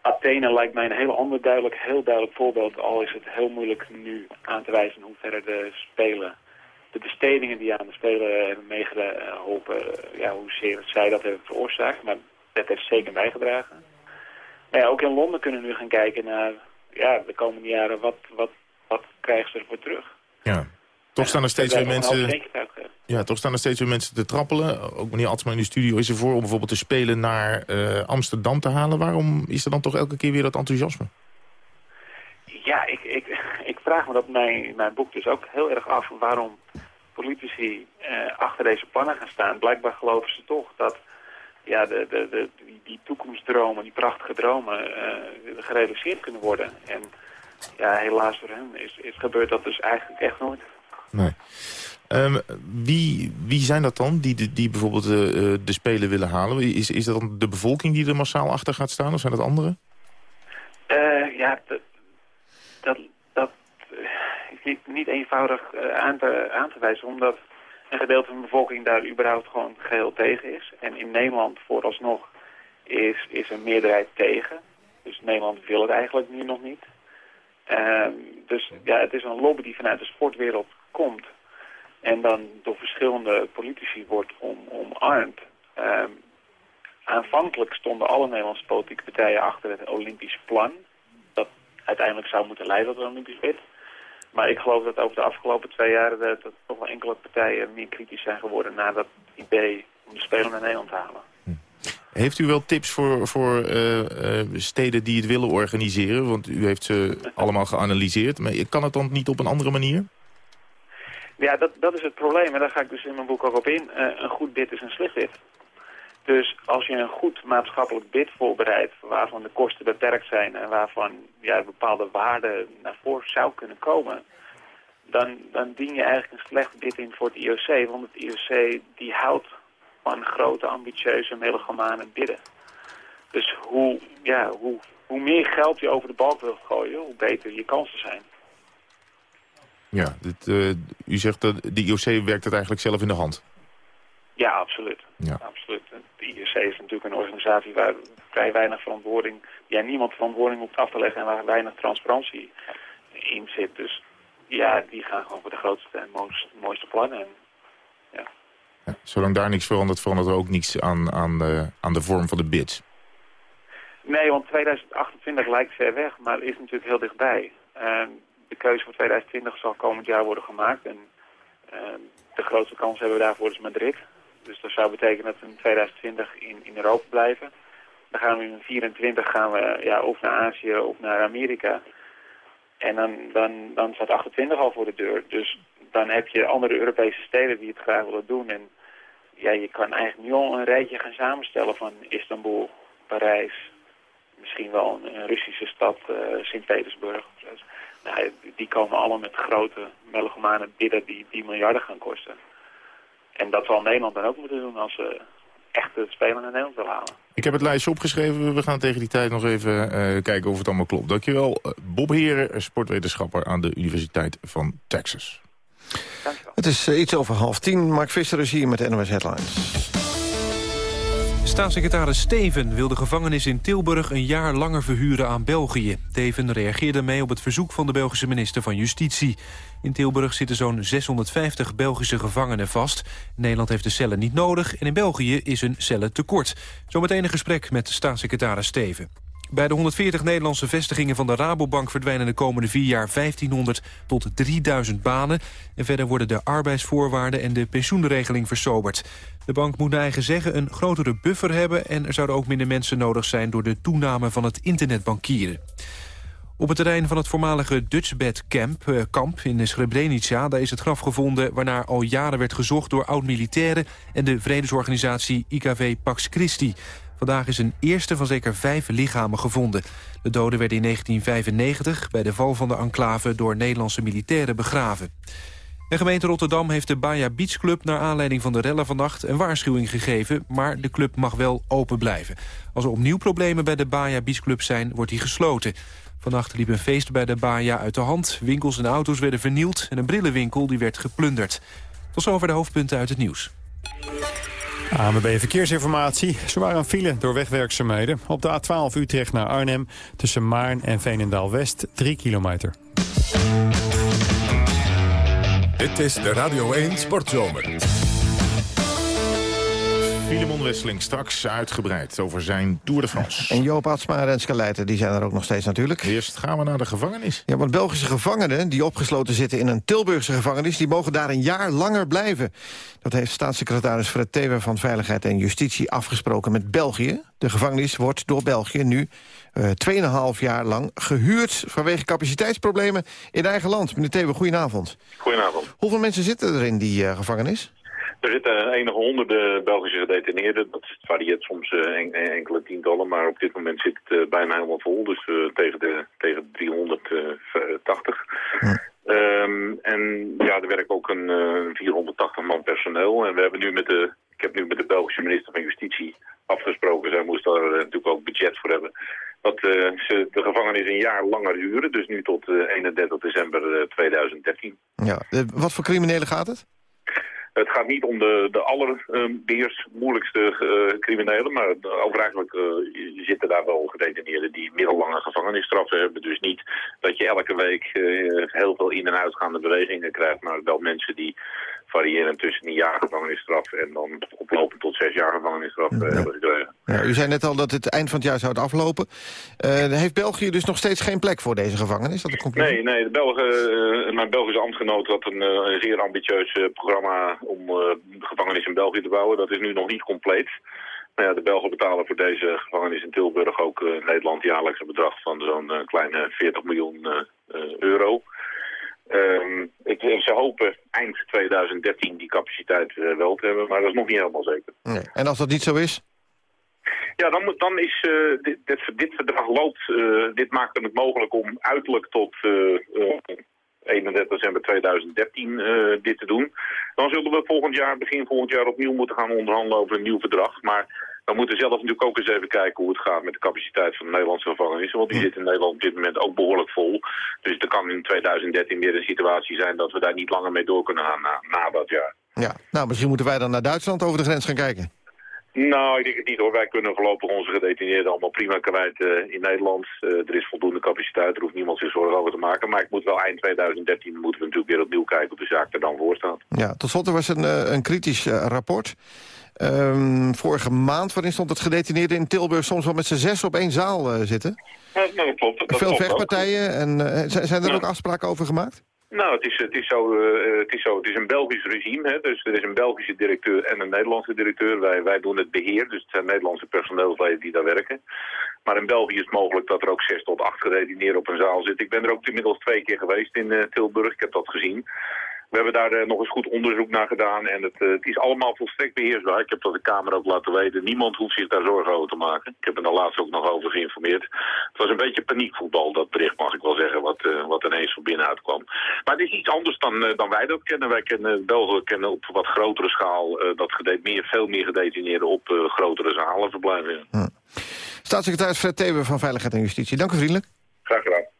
Athene lijkt mij een heel ander duidelijk, heel duidelijk voorbeeld. Al is het heel moeilijk nu aan te wijzen in hoeverre de spelen, de bestedingen die aan de spelen hebben meegeholpen, eh, ja, hoezeer zij dat hebben veroorzaakt. Maar dat heeft zeker bijgedragen. Maar ja, ook in Londen kunnen we nu gaan kijken naar ja, de komende jaren, wat, wat, wat krijgen ze ervoor terug? Ja. Toch staan er steeds weer mensen... gegeven. Ja, toch staan er steeds weer mensen te trappelen. Ook meneer Atsma in de studio is ervoor om bijvoorbeeld te spelen naar eh, Amsterdam te halen. Waarom is er dan toch elke keer weer dat enthousiasme? Ja, ik, ik, ik vraag me dat in mijn, mijn boek dus ook heel erg af waarom politici eh, achter deze plannen gaan staan. Blijkbaar geloven ze toch dat ja, de, de, de, die, die toekomstdromen, die prachtige dromen, eh, gerealiseerd kunnen worden. En ja, helaas voor hen is, is gebeurt dat dus eigenlijk echt nooit. Nee. Ehm, wie, wie zijn dat dan die, die, bijvoorbeeld eh, eh, de Spelen willen halen? Is, is dat dan de bevolking die er massaal achter gaat staan of zijn dat anderen? Eh, ja, dat, dat, is niet, eenvoudig aan, te, aan te wijzen, omdat een gedeelte van de bevolking daar überhaupt gewoon geheel tegen is. En in Nederland vooralsnog is, is een meerderheid tegen. Dus Nederland wil het eigenlijk nu nog niet. Ehm, dus ja, het is een lobby die vanuit de sportwereld komt. En dan door verschillende politici wordt om, omarmd. Ehm, aanvankelijk stonden alle Nederlandse politieke partijen achter het Olympisch plan. Dat uiteindelijk zou moeten leiden tot een Olympisch wit. Maar ik geloof dat over de afgelopen twee jaar dat, dat wel enkele partijen meer kritisch zijn geworden naar dat idee om de Spelen naar Nederland te halen. Heeft u wel tips voor, voor eh, eh, steden die het willen organiseren? Want u heeft ze allemaal geanalyseerd. Maar kan het dan niet op een andere manier? Ja, dat, dat is het probleem. En daar ga ik dus in mijn boek ook op in. Eh, een goed bid is een slecht bid. Dus als je een goed maatschappelijk bid voorbereidt... waarvan de kosten beperkt zijn... en waarvan ja, bepaalde waarden naar voren zou kunnen komen... Dan, dan dien je eigenlijk een slecht bid in voor het IOC. Want het IOC die houdt van grote, ambitieuze, melogomane bidden. Dus hoe, ja, hoe, hoe meer geld je over de balk wil gooien... hoe beter je kansen zijn. Ja, dit, eh, u zegt dat de IOC werkt het eigenlijk zelf in de hand. Ja, absoluut. Ja. absoluut. De IOC is natuurlijk een organisatie waar vrij weinig verantwoording, ja, niemand verantwoording hoeft af te leggen en waar weinig transparantie in zit. Dus ja, die gaan gewoon voor de grootste en mooiste, mooiste plannen. En, ja. Ja, zolang daar niks verandert, verandert er ook niets aan, aan, de, aan de vorm van de bids. Nee, want 2028 lijkt ver weg, maar is natuurlijk heel dichtbij. En de keuze voor 2020 zal komend jaar worden gemaakt. En eh, de grootste kans hebben we daarvoor is Madrid. Dus dat zou betekenen dat we in 2020 in, in Europa blijven. Dan gaan we in 2024 gaan we ja, of naar Azië of naar Amerika. En dan, dan, dan staat 28 al voor de deur. Dus dan heb je andere Europese steden die het graag willen doen. En ja, je kan eigenlijk nu al een rijtje gaan samenstellen van Istanbul, Parijs, misschien wel een, Russische stad, eh, Sint-Petersburg. Nou, die komen allemaal met grote melogomane bidden die, die miljarden gaan kosten. En dat zal Nederland dan ook moeten doen als ze echt het spelen naar Nederland willen halen. Ik heb het lijstje opgeschreven. We gaan tegen die tijd nog even eh, kijken of het allemaal klopt. Dankjewel, eh, Bob Heren, sportwetenschapper aan de Universiteit van Texas. Het is eh, iets over half tien. Mark Visser is hier met de NOS Headlines. Staatssecretaris Steven wil de gevangenis in Tilburg een jaar langer verhuren aan België. Steven reageerde mee op het verzoek van de Belgische minister van Justitie. In Tilburg zitten zo'n 650 Belgische gevangenen vast. Nederland heeft de cellen niet nodig en in België is een cellen tekort. Zometeen een gesprek met staatssecretaris Steven. Bij de 140 Nederlandse vestigingen van de Rabobank verdwijnen de komende vier jaar 1500 tot 3000 banen. En verder worden de arbeidsvoorwaarden en de pensioenregeling versoberd. De bank moet naar eigen zeggen een grotere buffer hebben... en er zouden ook minder mensen nodig zijn door de toename van het internetbankieren. Op het terrein van het voormalige Dutchbed camp, eh, kamp in Srebrenica... daar is het graf gevonden waarnaar al jaren werd gezocht... door oud-militairen en de vredesorganisatie IKV Pax Christi. Vandaag is een eerste van zeker vijf lichamen gevonden. De doden werden in 1995 bij de val van de enclave... door Nederlandse militairen begraven. De gemeente Rotterdam heeft de Baja Beach Club... naar aanleiding van de rellen vannacht een waarschuwing gegeven... maar de club mag wel open blijven. Als er opnieuw problemen bij de Baja Beach Club zijn, wordt die gesloten. Vannacht liep een feest bij de Baja uit de hand. Winkels en auto's werden vernield en een brillenwinkel die werd geplunderd. Tot zover de hoofdpunten uit het nieuws. AMB Verkeersinformatie. Ze waren een file door wegwerkzaamheden. Op de A12 Utrecht naar Arnhem tussen Maarn en Veenendaal-West 3 kilometer. Dit is de Radio 1 Sportzomer. Filemon Wesseling straks uitgebreid over zijn Tour de France. En Joop Atsma en Renske Leijten, die zijn er ook nog steeds natuurlijk. Eerst gaan we naar de gevangenis. Ja, want Belgische gevangenen die opgesloten zitten in een Tilburgse gevangenis... die mogen daar een jaar langer blijven. Dat heeft staatssecretaris Fred Tewer van Veiligheid en Justitie afgesproken met België. De gevangenis wordt door België nu uh, 2,5 jaar lang gehuurd... vanwege capaciteitsproblemen in eigen land. Meneer Tewer, goedenavond. Goedenavond. Hoeveel mensen zitten er in die uh, gevangenis? Er zitten enige honderden Belgische gedetineerden. Dat varieert soms en, enkele tientallen, maar op dit moment zit het uh, bijna helemaal vol. Dus uh, tegen, de, tegen 380. Hm. Um, en ja, er werkt ook een 480 man personeel. En we hebben nu met de, ik heb nu met de Belgische minister van Justitie afgesproken. Zij moest daar natuurlijk ook budget voor hebben. Dat ze de gevangenis een jaar langer huren. Dus nu tot 31 december 2013. Ja, wat voor criminelen gaat het? Het gaat niet om de, de allerbeheers moeilijkste eh, criminelen, maar overigens uh, zitten daar wel gedetineerden die middellange gevangenisstraffen hebben. Dus niet dat je elke week uh, heel veel in- en uitgaande bewegingen krijgt, maar wel mensen die variëren tussen een jaar gevangenisstraf en dan oplopend tot zes jaar gevangenisstraf ja. hebben gekregen. Ja, u zei net al dat het eind van het jaar zou aflopen. heeft België dus nog steeds geen plek voor deze gevangenis? Dat nee, nee, de Belgen, mijn Belgische ambtgenoot had een, een zeer ambitieus programma om uh, gevangenis in België te bouwen. Dat is nu nog niet compleet. Nou ja, de Belgen betalen voor deze gevangenis in Tilburg ook in Nederland jaarlijks een bedrag van zo'n kleine 40 miljoen euro. Um, ik, ze hopen eind 2013 die capaciteit wel te hebben, maar dat is nog niet helemaal zeker. Nee. En als dat niet zo is? Ja, dan, dan is dit, dit, dit, verdrag loopt, dit maakt het mogelijk om uiterlijk tot 31 december 2013 uh, dit te doen. Dan zullen we volgend jaar, begin volgend jaar opnieuw moeten gaan onderhandelen over een nieuw verdrag. Maar we moeten zelf natuurlijk ook eens even kijken hoe het gaat met de capaciteit van de Nederlandse gevangenissen. Want die zit in Nederland op dit moment ook behoorlijk vol. Dus er kan in 2013 weer een situatie zijn dat we daar niet langer mee door kunnen gaan na, na dat jaar. Ja, nou misschien moeten wij dan naar Duitsland over de grens gaan kijken. Nou, ik denk het niet hoor. Wij kunnen voorlopig onze gedetineerden allemaal prima kwijt uh, in Nederland. Uh, er is voldoende capaciteit, er hoeft niemand zich zorgen over te maken. Maar ik moet wel eind 2013 moeten we natuurlijk weer opnieuw kijken of de zaak er dan voor staat. Ja, tot slot er was een, uh, een kritisch rapport. Um, vorige maand, waarin stond dat gedetineerden in Tilburg soms wel met z'n zes op één zaal zitten. Ja, dat klopt. Dat Veel klopt vechtpartijen. En, zijn er Ja. ook afspraken over gemaakt? Nou, het is, het, is zo, uh, het is zo. Het is een Belgisch regime. Hè? Dus er is een Belgische directeur en een Nederlandse directeur. Wij, wij doen het beheer. Dus het zijn Nederlandse personeelsleden die daar werken. Maar in België is het mogelijk dat er ook zes tot acht gedetineerden op een zaal zitten. Ik ben er ook inmiddels twee keer geweest in uh, Tilburg. Ik heb dat gezien. We hebben daar uh, nog eens goed onderzoek naar gedaan. En het, het, is allemaal volstrekt beheersbaar. Ik heb dat de Kamer ook laten weten. Niemand hoeft zich daar zorgen over te maken. Ik heb er daar laatst ook nog over geïnformeerd. Het was een beetje paniekvoetbal, dat bericht mag ik wel zeggen, wat, uh, wat ineens van binnen uitkwam. Maar het is iets anders dan, dan wij dat kennen. Wij kennen, Belgen kennen op wat grotere schaal dat meer, veel meer gedetineerden op grotere zalen verblijven. Hm. Staatssecretaris Fred Thewe van Veiligheid en Justitie. Dank u vriendelijk. Graag gedaan.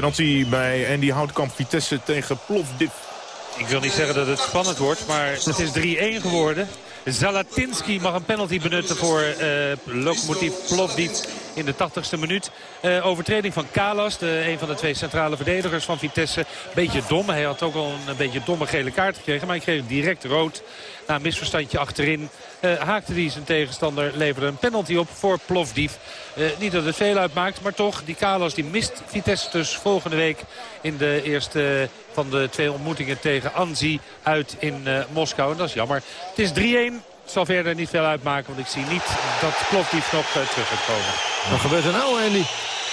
Penalty bij Andy Houtkamp. Vitesse tegen Plovdiv. Ik wil niet zeggen dat het spannend wordt, maar het is 3-1 geworden. Zalatinski mag een penalty benutten voor eh Lokomotiv Plovdiv in de 80ste minuut. Eh, overtreding van Kalas, de, een van de twee centrale verdedigers van Vitesse. Beetje dom, hij had ook al een, een beetje domme gele kaart gekregen. Maar hij kreeg direct rood na een misverstandje achterin. eh, haakte hij zijn tegenstander, leverde een penalty op voor Plovdiv. Eh, niet dat het veel uitmaakt, maar toch, die Kalas die mist Vitesse dus volgende week in de eerste van de twee ontmoetingen tegen Anzi uit in eh, Moskou. En dat is jammer. Het is 3-1. Het zal verder niet veel uitmaken, want ik zie niet dat Plovdiv nog eh, terug gaat komen. Wat gebeurt er nou, Andy?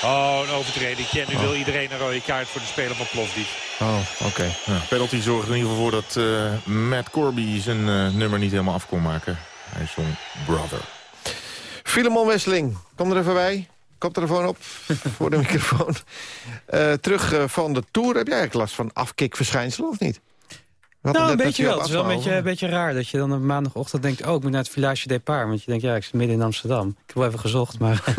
Oh, een overtreding. En nu wil iedereen een rode kaart voor de speler van Plovdiv. Oh, oké. Ja, penalty zorgt er in ieder geval voor dat eh, Matt Corby zijn eh, nummer niet helemaal af kon maken. Hij zong Brother. Filemon Wesseling, kom er even bij. Koptelefoon op voor de microfoon. Eh, terug van de Tour. Heb jij eigenlijk last van afkikverschijnselen of niet? Nou, een beetje wel. Het is wel een beetje, een beetje raar dat je dan op maandagochtend denkt... oh, ik moet naar het Village Depart. Want je denkt, ja, ik zit midden in Amsterdam. Ik heb wel even gezocht, maar...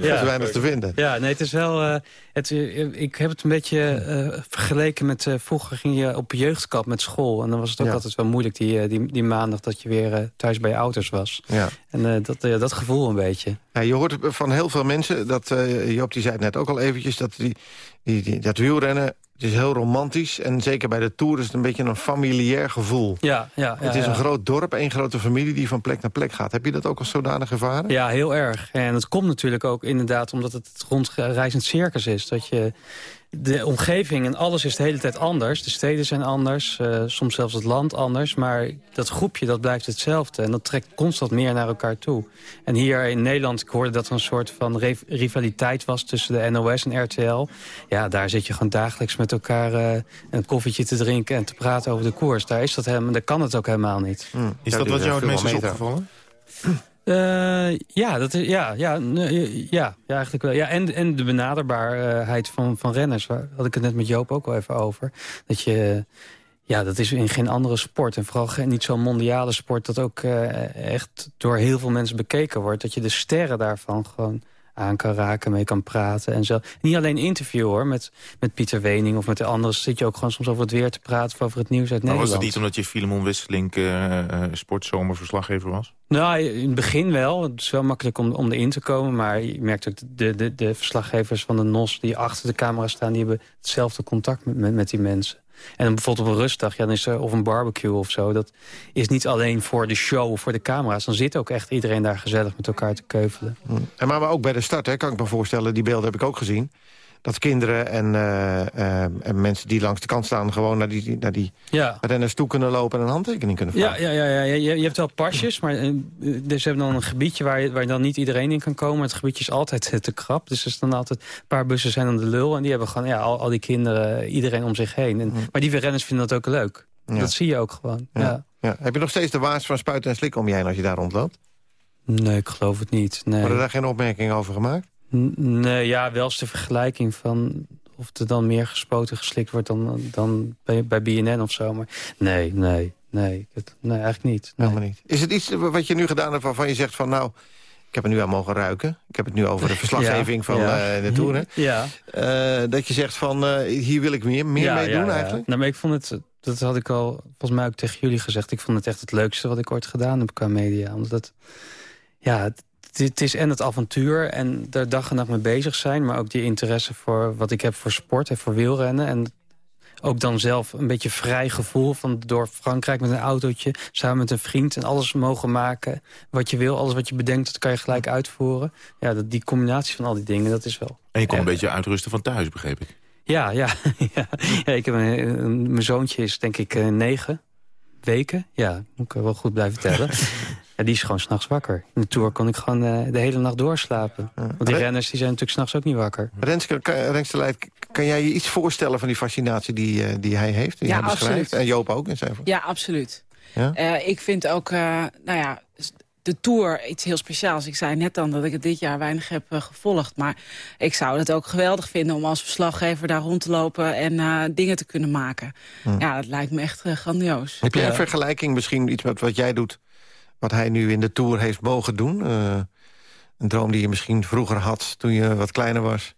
Er is weinig te vinden. Ja, nee, het is wel... eh, het, eh, ik heb het een beetje eh, vergeleken met... vroeger ging je op jeugdkamp met school. En dan was het ook Ja. altijd wel moeilijk die, die, die maandag... dat je weer thuis bij je ouders was. Ja. En dat, dat gevoel een beetje. Ja, je hoort van heel veel mensen, dat, Joop die zei het net ook al eventjes... dat, die, die, die- dat wielrennen, het is heel romantisch. En zeker bij de Tour is het een beetje een familiair gevoel. Ja, ja, ja, het is ja. een groot dorp, één grote familie die van plek naar plek gaat. Heb je dat ook als zodanig ervaren? Ja, heel erg. En dat komt natuurlijk ook inderdaad omdat het het rondreizend circus is. Dat je de omgeving en alles is de hele tijd anders. De steden zijn anders, eh, soms zelfs het land anders. Maar dat groepje, dat blijft hetzelfde. En dat trekt constant meer naar elkaar toe. En hier in Nederland, ik hoorde dat er een soort van rivaliteit was... tussen de NOS en RTL. Ja, daar zit je gewoon dagelijks met elkaar eh, een koffietje te drinken... en te praten over de koers. Daar, is dat helemaal, daar kan het ook helemaal niet. Is dat wat jou het meest is opgevallen? Eh, ja, dat is, ja, ja, nee, ja, ja, eigenlijk wel. Ja, en, en de benaderbaarheid van, van renners. Waar had ik het net met Joop ook al even over. Dat je... Ja, dat is in geen andere sport. En vooral geen- niet zo'n mondiale sport... dat ook eh, echt door heel veel mensen bekeken wordt. Dat je de sterren daarvan gewoon aan kan raken, mee kan praten. En zo. Niet alleen interview hoor, met, met Pieter Wening of met de anderen... zit je ook gewoon soms over het weer te praten... of over het nieuws uit Maar was Nederland. het niet omdat je Filemon Wesselink eh eh, sportzomerverslaggever was? Nou, in het begin wel. Het is wel makkelijk om, om erin te komen. Maar je merkt ook de, de, de verslaggevers van de NOS die achter de camera staan... die hebben hetzelfde contact met, met, met die mensen. En bijvoorbeeld op een rustdag, ja, dan is er, of een barbecue of zo. Dat is niet alleen voor de show of voor de camera's. Dan zit ook echt iedereen daar gezellig met elkaar te keuvelen. En maar, maar ook bij de start, hè, kan ik me voorstellen, die beelden heb ik ook gezien. Dat kinderen en, eh, eh, en mensen die langs de kant staan... gewoon naar die, naar die Ja. renners toe kunnen lopen en een handtekening kunnen Ja, vragen. ja, ja, ja. Je, je hebt wel pasjes, maar eh, dus ze hebben dan een gebiedje waar, je, waar dan niet iedereen in kan komen. Het gebiedje is altijd te krap. Dus er is dan altijd een paar bussen zijn aan de lul. En die hebben gewoon ja, al, al die kinderen, iedereen om zich heen. En, Maar die renners vinden dat ook leuk. Ja. Dat zie je ook gewoon. Ja. Ja. Ja. Heb je nog steeds de waas van spuiten en slikken om je heen als je daar rondloopt? Nee, ik geloof het niet. Nee. Worden daar geen opmerkingen over gemaakt? Nee, ja, wel eens de vergelijking van of er dan meer gespoten geslikt wordt dan, dan bij, bij BNN of zo. Maar nee, nee, nee, het- nee eigenlijk niet. Nee. Helemaal niet. Is het iets wat je nu gedaan hebt waarvan je zegt van... nou, ik heb er nu aan mogen ruiken. Ik heb het nu over de verslaggeving Ja, van ja. eh, de Tour. hè? Ja. Eh, dat je zegt van, eh, hier wil ik meer, meer Ja, mee doen ja. eigenlijk. Nou, maar ik vond het, dat had ik al volgens mij ook tegen jullie gezegd. Ik vond het echt het leukste wat ik ooit gedaan heb qua media. Omdat het, ja, het, het is en het avontuur en daar dag en nacht mee bezig zijn. Maar ook die interesse voor wat ik heb voor sport en voor wielrennen. En ook dan zelf een beetje vrij gevoel van door Frankrijk met een autootje... samen met een vriend en alles mogen maken wat je wil. Alles wat je bedenkt, dat kan je gelijk uitvoeren. Ja, dat, die combinatie van al die dingen, dat is wel... En je kon een beetje uitrusten van thuis, begreep ik. Ja, ja. ja. ja ik heb een, een- mijn zoontje is denk ik eh, negen weken. Ja, moet ik wel goed blijven tellen. ja, die is gewoon s'nachts wakker. In de Tour kon ik gewoon eh, de hele nacht doorslapen. Want die renners die zijn natuurlijk s'nachts ook niet wakker. Renske, kan, Renske Leid, kan jij je iets voorstellen van die fascinatie die, eh, die hij heeft? Die Ja, hij beschrijft? absoluut. En Joop ook in zijn Ja, absoluut. Ja? Eh, ik vind ook, eh, nou ja, de Tour iets heel speciaals. Ik zei net dan dat ik het dit jaar weinig heb gevolgd. Maar ik zou het ook geweldig vinden om als verslaggever daar rond te lopen... en eh, dingen te kunnen maken. Hm. Ja, dat lijkt me echt grandioos. Heb jij een vergelijking misschien iets met wat jij doet... wat hij nu in de Tour heeft mogen doen? Eh, een droom die je misschien vroeger had toen je wat kleiner was?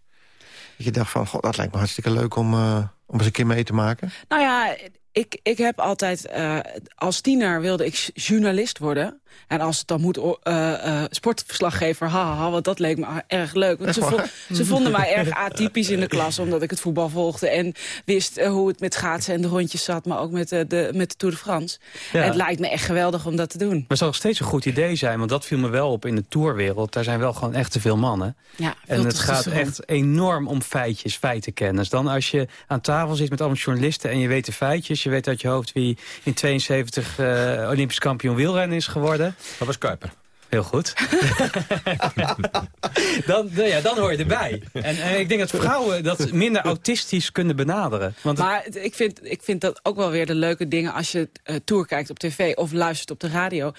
Dat je dacht van, god, dat lijkt me hartstikke leuk om, eh, om eens een keer mee te maken? Nou ja, ik, ik heb altijd... eh, als tiener wilde ik journalist worden. En als het dan moet, eh, eh, sportverslaggever, haha, want dat leek me erg leuk. Want ze, vo- waar? ze vonden mij erg atypisch in de klas, omdat ik het voetbal volgde. En wist eh, hoe het met schaatsen en de rondjes zat, maar ook met, de, met de Tour de France. Ja. En het lijkt me echt geweldig om dat te doen. Maar het zal nog steeds een goed idee zijn, want dat viel me wel op in de tourwereld. Daar zijn wel gewoon echt te veel mannen. Ja, En het gaat echt enorm om feitjes, feitenkennis. Dan als je aan tafel zit met allemaal journalisten en je weet de feitjes... je weet uit je hoofd wie in 72 eh, Olympisch kampioen wielrennen is geworden. Dat was Kuiper. Heel goed. dan, nou ja, dan hoor je erbij. En, en ik denk dat vrouwen dat minder autistisch kunnen benaderen. Want Maar het- ik vind, ik vind dat ook wel weer de leuke dingen... als je eh Tour kijkt op tv of luistert op de radio.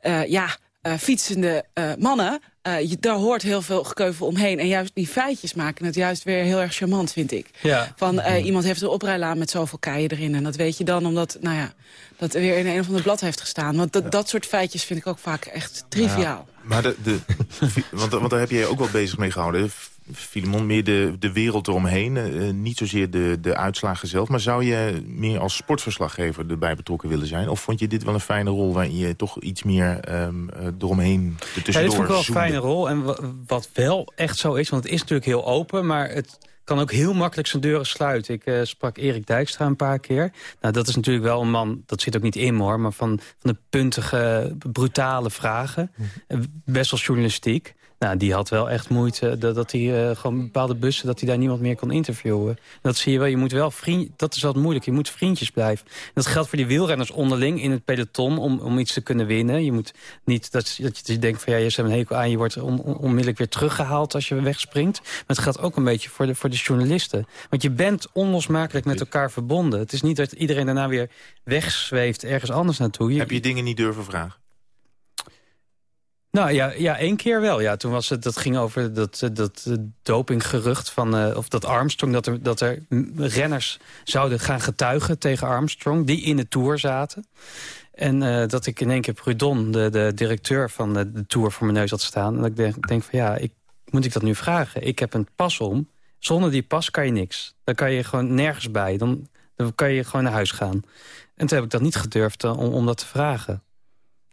Eh, ja, eh, fietsende eh, mannen, eh, je, daar hoort heel veel gekeuvel omheen. En juist die feitjes maken het juist weer heel erg charmant, vind ik. ja. Van eh, iemand heeft een oprijlaan met zoveel keien erin. En dat weet je dan omdat, nou ja, dat er weer in een of ander blad heeft gestaan. Want dat, dat soort feitjes vind ik ook vaak echt triviaal. Maar de, de, want, want daar heb jij ook wel bezig mee gehouden. F- Filemon, meer de, de wereld eromheen. eh, niet zozeer de, de uitslagen zelf. Maar zou je meer als sportverslaggever erbij betrokken willen zijn? Of vond je dit wel een fijne rol waarin je toch iets meer eh, eromheen Ja, ertussendoor dit vond ik wel een fijne rol. En wa- wat wel echt zo is, want het is natuurlijk heel open... maar het kan ook heel makkelijk zijn deuren sluiten. Ik eh, sprak Erik Dijkstra een paar keer. Nou, dat is natuurlijk wel een man, dat zit ook niet in me hoor... maar van, van de puntige, brutale vragen. Eh, Best wel journalistiek. Nou, die had wel echt moeite dat, dat hij eh, gewoon bepaalde bussen... dat hij daar niemand meer kon interviewen. Dat zie je wel, je moet wel vriend, dat is wat moeilijk. Je moet vriendjes blijven. En dat geldt voor die wielrenners onderling in het peloton... om, om iets te kunnen winnen. Je moet niet dat, dat je denkt van ja, je hebt een hekel aan... je wordt on- on- onmiddellijk weer teruggehaald als je wegspringt. Maar het geldt ook een beetje voor de, voor de journalisten. Want je bent onlosmakelijk met elkaar verbonden. Het is niet dat iedereen daarna weer wegzweeft ergens anders naartoe. Heb je dingen niet durven vragen? Nou ja, ja, één keer wel. Ja, toen was het, dat ging over dat, eh, dat eh, dopinggerucht van, eh, of dat Armstrong, dat er, dat er mm, renners zouden gaan getuigen tegen Armstrong, die in de Tour zaten. En dat ik in één keer Prudon, de, de directeur van de, Tour, voor mijn neus had staan. En dat ik denk, denk van ja, ik, moet ik dat nu vragen? Ik heb een pas om. Zonder die pas kan je niks. Dan kan je gewoon nergens bij. Dan, dan kan je gewoon naar huis gaan. En toen heb ik dat niet gedurfd om, om dat te vragen.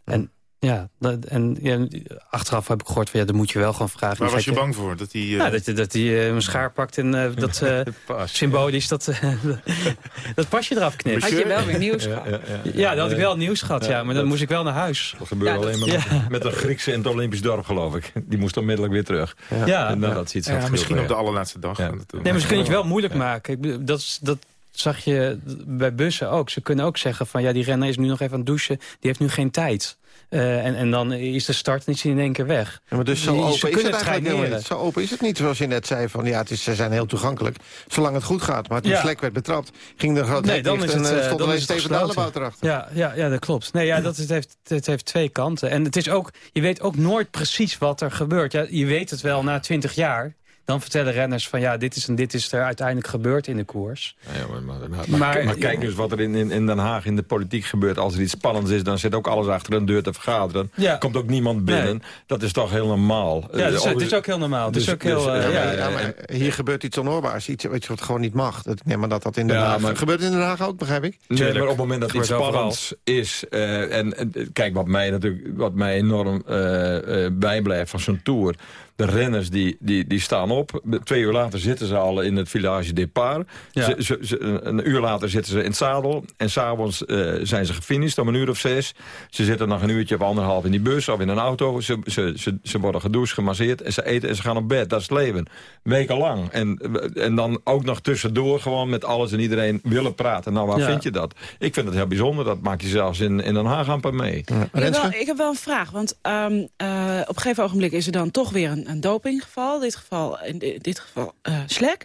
En ja, dat- en ja, achteraf heb ik gehoord van ja, dan moet je wel gewoon vragen. Waar Dan was je bang voor? Dat die, eh, Nou, dat, dat hij eh, mijn schaar pakt en eh, dat eh, symbolisch dat, dat pasje eraf knipt. Had je wel weer nieuws gehad. Ja, dat had ik wel nieuws gehad, ja, maar dan moest ik wel naar huis. Dat gebeurde Ja, dat- alleen maar met, met een Griekse in het Olympisch dorp, geloof ik. Die moest onmiddellijk weer terug. Ja, en nadat ze iets ja, had misschien op de allerlaatste dag. Ja. Nee, maar ze kunnen het wel moeilijk maken. Dat, is- dat zag je bij bussen ook. Ze kunnen ook zeggen van ja, die renner is nu nog even aan het douchen. Die heeft nu geen tijd. Eh, en, en dan is de start niet in één keer weg. Ja, maar dus zo Die- ze open is het eigenlijk niet. Zo open is het niet, zoals je net zei. Van, ja, het is, ze zijn heel toegankelijk, zolang het goed gaat. Maar toen Ja. Slek werd betrapt, ging er groot Nee, dan dicht is en het, eh, eh, stond alleen is Steven erachter. Ja, ja, ja, dat klopt. Nee, ja, dat, het, heeft, het heeft twee kanten. En het is ook, je weet ook nooit precies wat er gebeurt. Ja, je weet het wel na twintig jaar. Dan vertellen renners van ja, dit is en dit is er uiteindelijk gebeurd in de koers. Ja, maar, maar, maar, maar, Maar- maar kijk dus wat er in, in, in Den Haag in de politiek gebeurt. Als er iets spannends is, dan zit ook alles achter een deur te vergaderen. Ja. Komt ook niemand binnen. Dat is toch heel normaal. Ja, dat is, Eh, het is ook heel normaal. Dus- ook heel, dus, eh, ja, Ja, ja, maar hier gebeurt iets onhoorbaars. Iets je, wat gewoon niet mag. Dat, ik neem maar dat dat in Den Ja, Haag... maar- Gebeurt in Den Haag ook, begrijp ik? Nee, Tuurlijk. maar op het moment dat Het iets spannends is... eh, en, en, kijk, wat mij natuurlijk wat mij enorm bijblijft van zo'n tour... De renners die, die, die staan op. Twee uur later zitten ze al in het village départ. Ja. Ze, ze, ze- een uur later zitten ze in het zadel. En s'avonds eh zijn ze gefinished om een uur of zes. Ze zitten nog een uurtje of anderhalf in die bus of in een auto. Ze, ze, ze, ze worden gedoucht, gemasseerd en ze eten en ze gaan op bed. Dat is het leven. Wekenlang. En, en dan ook nog tussendoor gewoon met alles en iedereen willen praten. Nou, waar Ja. vind je dat? Ik vind het heel bijzonder. Dat maak je zelfs in, in Den Haag amper mee. Ik heb, wel, ik heb wel een vraag, want ehm, eh, op een gegeven ogenblik is er dan toch weer een, een dopinggeval. In dit geval, in di- dit geval eh Slek.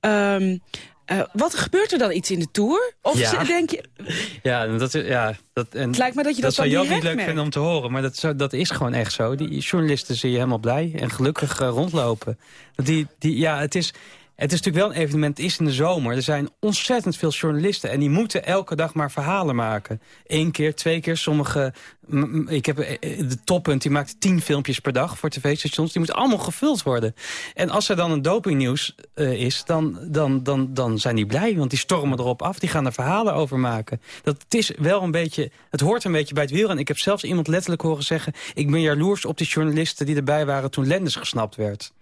Ehm, eh, wat gebeurt er dan iets in de Tour? Of Ja. denk je, Ja, dat, is- ja, dat, en het lijkt me dat je dat, dat zou ook niet leuk merkt. vinden om te horen, maar dat, zo, dat is gewoon echt zo. Die journalisten zie je helemaal blij en gelukkig eh, rondlopen. Die, die, ja, het is, Het is natuurlijk wel een evenement, het is in de zomer. Er zijn ontzettend veel journalisten en die moeten elke dag maar verhalen maken. Eén keer, twee keer, sommige... Ik heb eh, de toppunt, die maakt tien filmpjes per dag voor tv-stations. Die moeten allemaal gevuld worden. En als er dan een dopingnieuws eh, is, dan, dan, dan, dan zijn die blij. Want die stormen erop af, die gaan er verhalen over maken. Dat, het is wel een beetje, het hoort een beetje bij het wielrennen. Ik heb zelfs iemand letterlijk horen zeggen... ik ben jaloers op die journalisten die erbij waren toen Lenders gesnapt werd.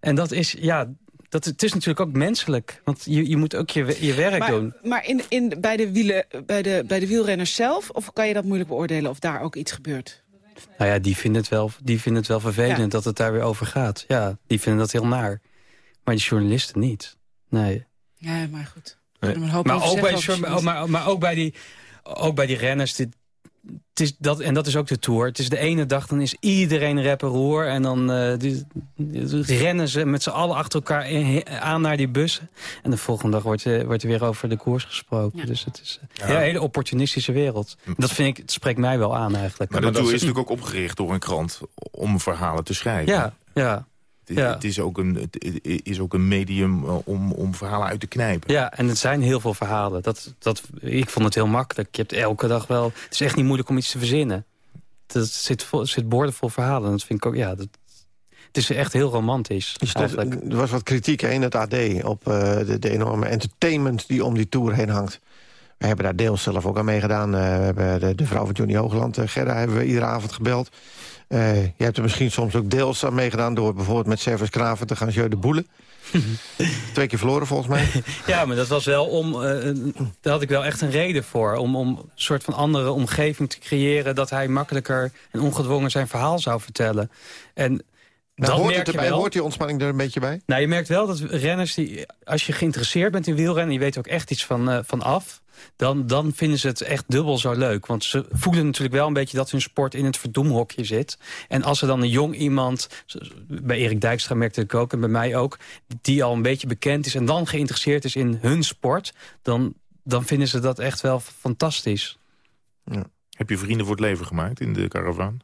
En dat is, ja, dat, het is natuurlijk ook menselijk. Want je, je moet ook je, je werk Maar, doen. maar in, in, bij, de wielen, bij, de, bij de wielrenners zelf? Of kan je dat moeilijk beoordelen of daar ook iets gebeurt? Nou ja, die vinden het wel, die vinden het wel vervelend Ja. dat het daar weer over gaat. Ja, die vinden dat heel naar. Maar die journalisten niet. Nee. Ja, maar goed. Nee. Maar, ook bij, maar, maar ook bij die, ook bij die renners. Dit, het is dat, en dat is ook de Tour. Het is de ene dag, dan is iedereen rep en roer. En dan eh, die, die rennen ze met z'n allen achter elkaar in- aan naar die bussen. En de volgende dag wordt, eh, wordt er weer over de koers gesproken. Dus het is eh, Ja. een hele opportunistische wereld. Dat vind ik, het spreekt mij wel aan eigenlijk. Maar de dat Tour is natuurlijk ook opgericht door een krant om verhalen te schrijven. Ja, ja. Het, ja. het is, ook een, het is ook een medium eh, om, om verhalen uit te knijpen. Ja, en het zijn heel veel verhalen. Dat, dat, ik vond het heel makkelijk. Je hebt elke dag wel... Het is echt niet moeilijk om iets te verzinnen. Het zit, vol, zit boordevol verhalen. Dat vind ik ook, ja... Dat, het is echt heel romantisch, Er er was wat kritiek hè, in het AD op eh, de, de enorme entertainment die om die Tour heen hangt. We hebben daar deels zelf ook aan meegedaan. Eh, we hebben de, de vrouw van Johnny Hoogland, eh, Gerda, hebben we iedere avond gebeld. Eh je hebt er misschien soms ook deels aan meegedaan... door bijvoorbeeld met Servus Kraven te gaan Jeu de Boele. Twee keer verloren volgens mij. Ja, maar dat was wel om... een- daar had ik wel echt een reden voor. Om, om een soort van andere omgeving te creëren... dat hij makkelijker en ongedwongen zijn verhaal zou vertellen. En Nou, dat hoort, merk het je erbij, wel. hoort die ontspanning er een beetje bij? Nou, je merkt wel dat renners die, als je geïnteresseerd bent in wielrennen, je weet ook echt iets van, eh, van af, dan, dan vinden ze het echt dubbel zo leuk. Want ze voelen natuurlijk wel een beetje dat hun sport in het verdoemhokje zit. En als er dan een jong iemand, bij Erik Dijkstra merkte ik ook en bij mij ook, die al een beetje bekend is en dan geïnteresseerd is in hun sport, dan, dan vinden ze dat echt wel fantastisch. Heb je vrienden voor het leven gemaakt in de caravan?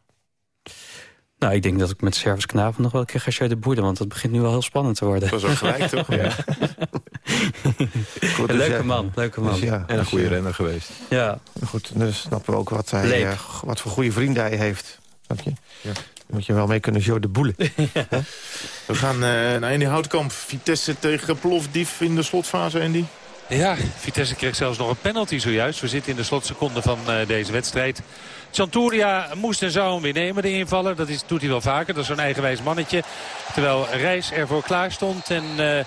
Nou, ik denk dat ik met Servus Knaven nog wel een keer ga de Boerde, want dat begint nu wel heel spannend te worden. Dat is ook gelijk, toch? Ja. Goed, dus, leuke man, leuke man. dus ja, En een dus, goede eh, renner geweest. Ja. Goed, dus snappen we ook wat, hij, eh, wat voor goede vrienden hij heeft. Snap je? Ja. Daar moet je wel mee kunnen Jeu de Boele. We gaan eh, naar Andy Houtkamp. Vitesse tegen Plovdiv in de slotfase, Andy. Ja, Vitesse kreeg zelfs nog een penalty zojuist. We zitten in de slotseconde van eh, deze wedstrijd. Chanturia moest en zou hem weer nemen, de invaller. Dat is, doet hij wel vaker. Dat is zo'n eigenwijs mannetje. Terwijl Reis ervoor klaar stond. En eh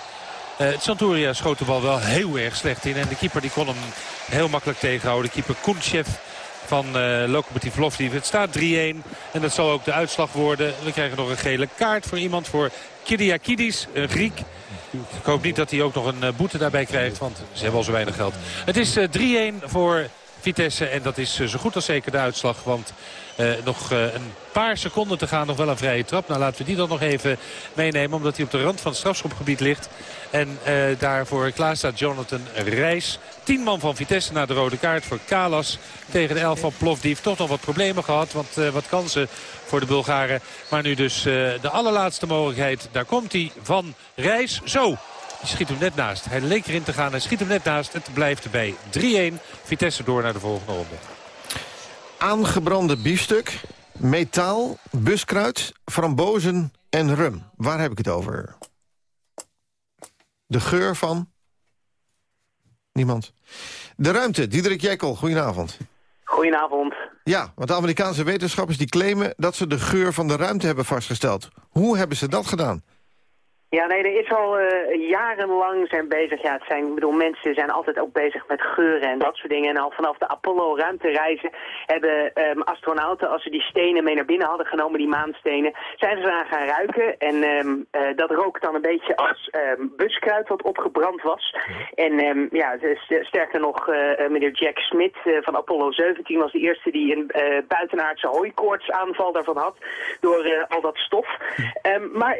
eh, Chanturia schoot de bal wel heel erg slecht in. En de keeper die kon hem heel makkelijk tegenhouden. Keeper Kuntjev van eh Lokomotiv. Het staat 3-1 en dat zal ook de uitslag worden. We krijgen nog een gele kaart voor iemand voor Kyriakidis, een Griek. Ik hoop niet dat hij ook nog een boete daarbij krijgt, want ze hebben al zo weinig geld. Het is eh, 3-1 voor Vitesse en dat is eh, zo goed als zeker de uitslag. Want eh, nog eh, een paar seconden te gaan, nog wel een vrije trap. Nou, laten we die dan nog even meenemen, omdat hij op de rand van het strafschopgebied ligt. En daarvoor klaar staat Jonathan Reis. Tien man van Vitesse na de rode kaart voor Kalas tegen de elf van Plovdiv. Toch nog wat problemen gehad, want wat kansen voor de Bulgaren. Maar nu dus de allerlaatste mogelijkheid. Daar komt hij van Reis. Zo, die schiet hem net naast. Hij leek erin te gaan, hij schiet hem net naast. Het blijft erbij 3-1. Vitesse door naar de volgende ronde. Aangebrande biefstuk, metaal, buskruid, frambozen en rum. Waar heb ik het over? De geur van... Niemand. De ruimte, Diederik Jekkel, goedenavond. Goedenavond. Ja, want de Amerikaanse wetenschappers die claimen dat ze de geur van de ruimte hebben vastgesteld. Hoe hebben ze dat gedaan? Ja, nee, er is al eh, jarenlang zijn bezig. Ja, het zijn, ik bedoel, mensen zijn altijd ook bezig met geuren en dat soort dingen. En al vanaf de Apollo-ruimtereizen hebben ehm, astronauten, als ze die stenen mee naar binnen hadden genomen, die maanstenen, zijn ze eraan gaan ruiken. En ehm, eh, dat rook dan een beetje als ehm, buskruid wat opgebrand was. En ja, dus, sterker nog, eh, eh, meneer Jack Smith eh, van Apollo 17 was de eerste die een eh, buitenaardse hooikoortsaanval daarvan had. Door eh, al dat stof. Maar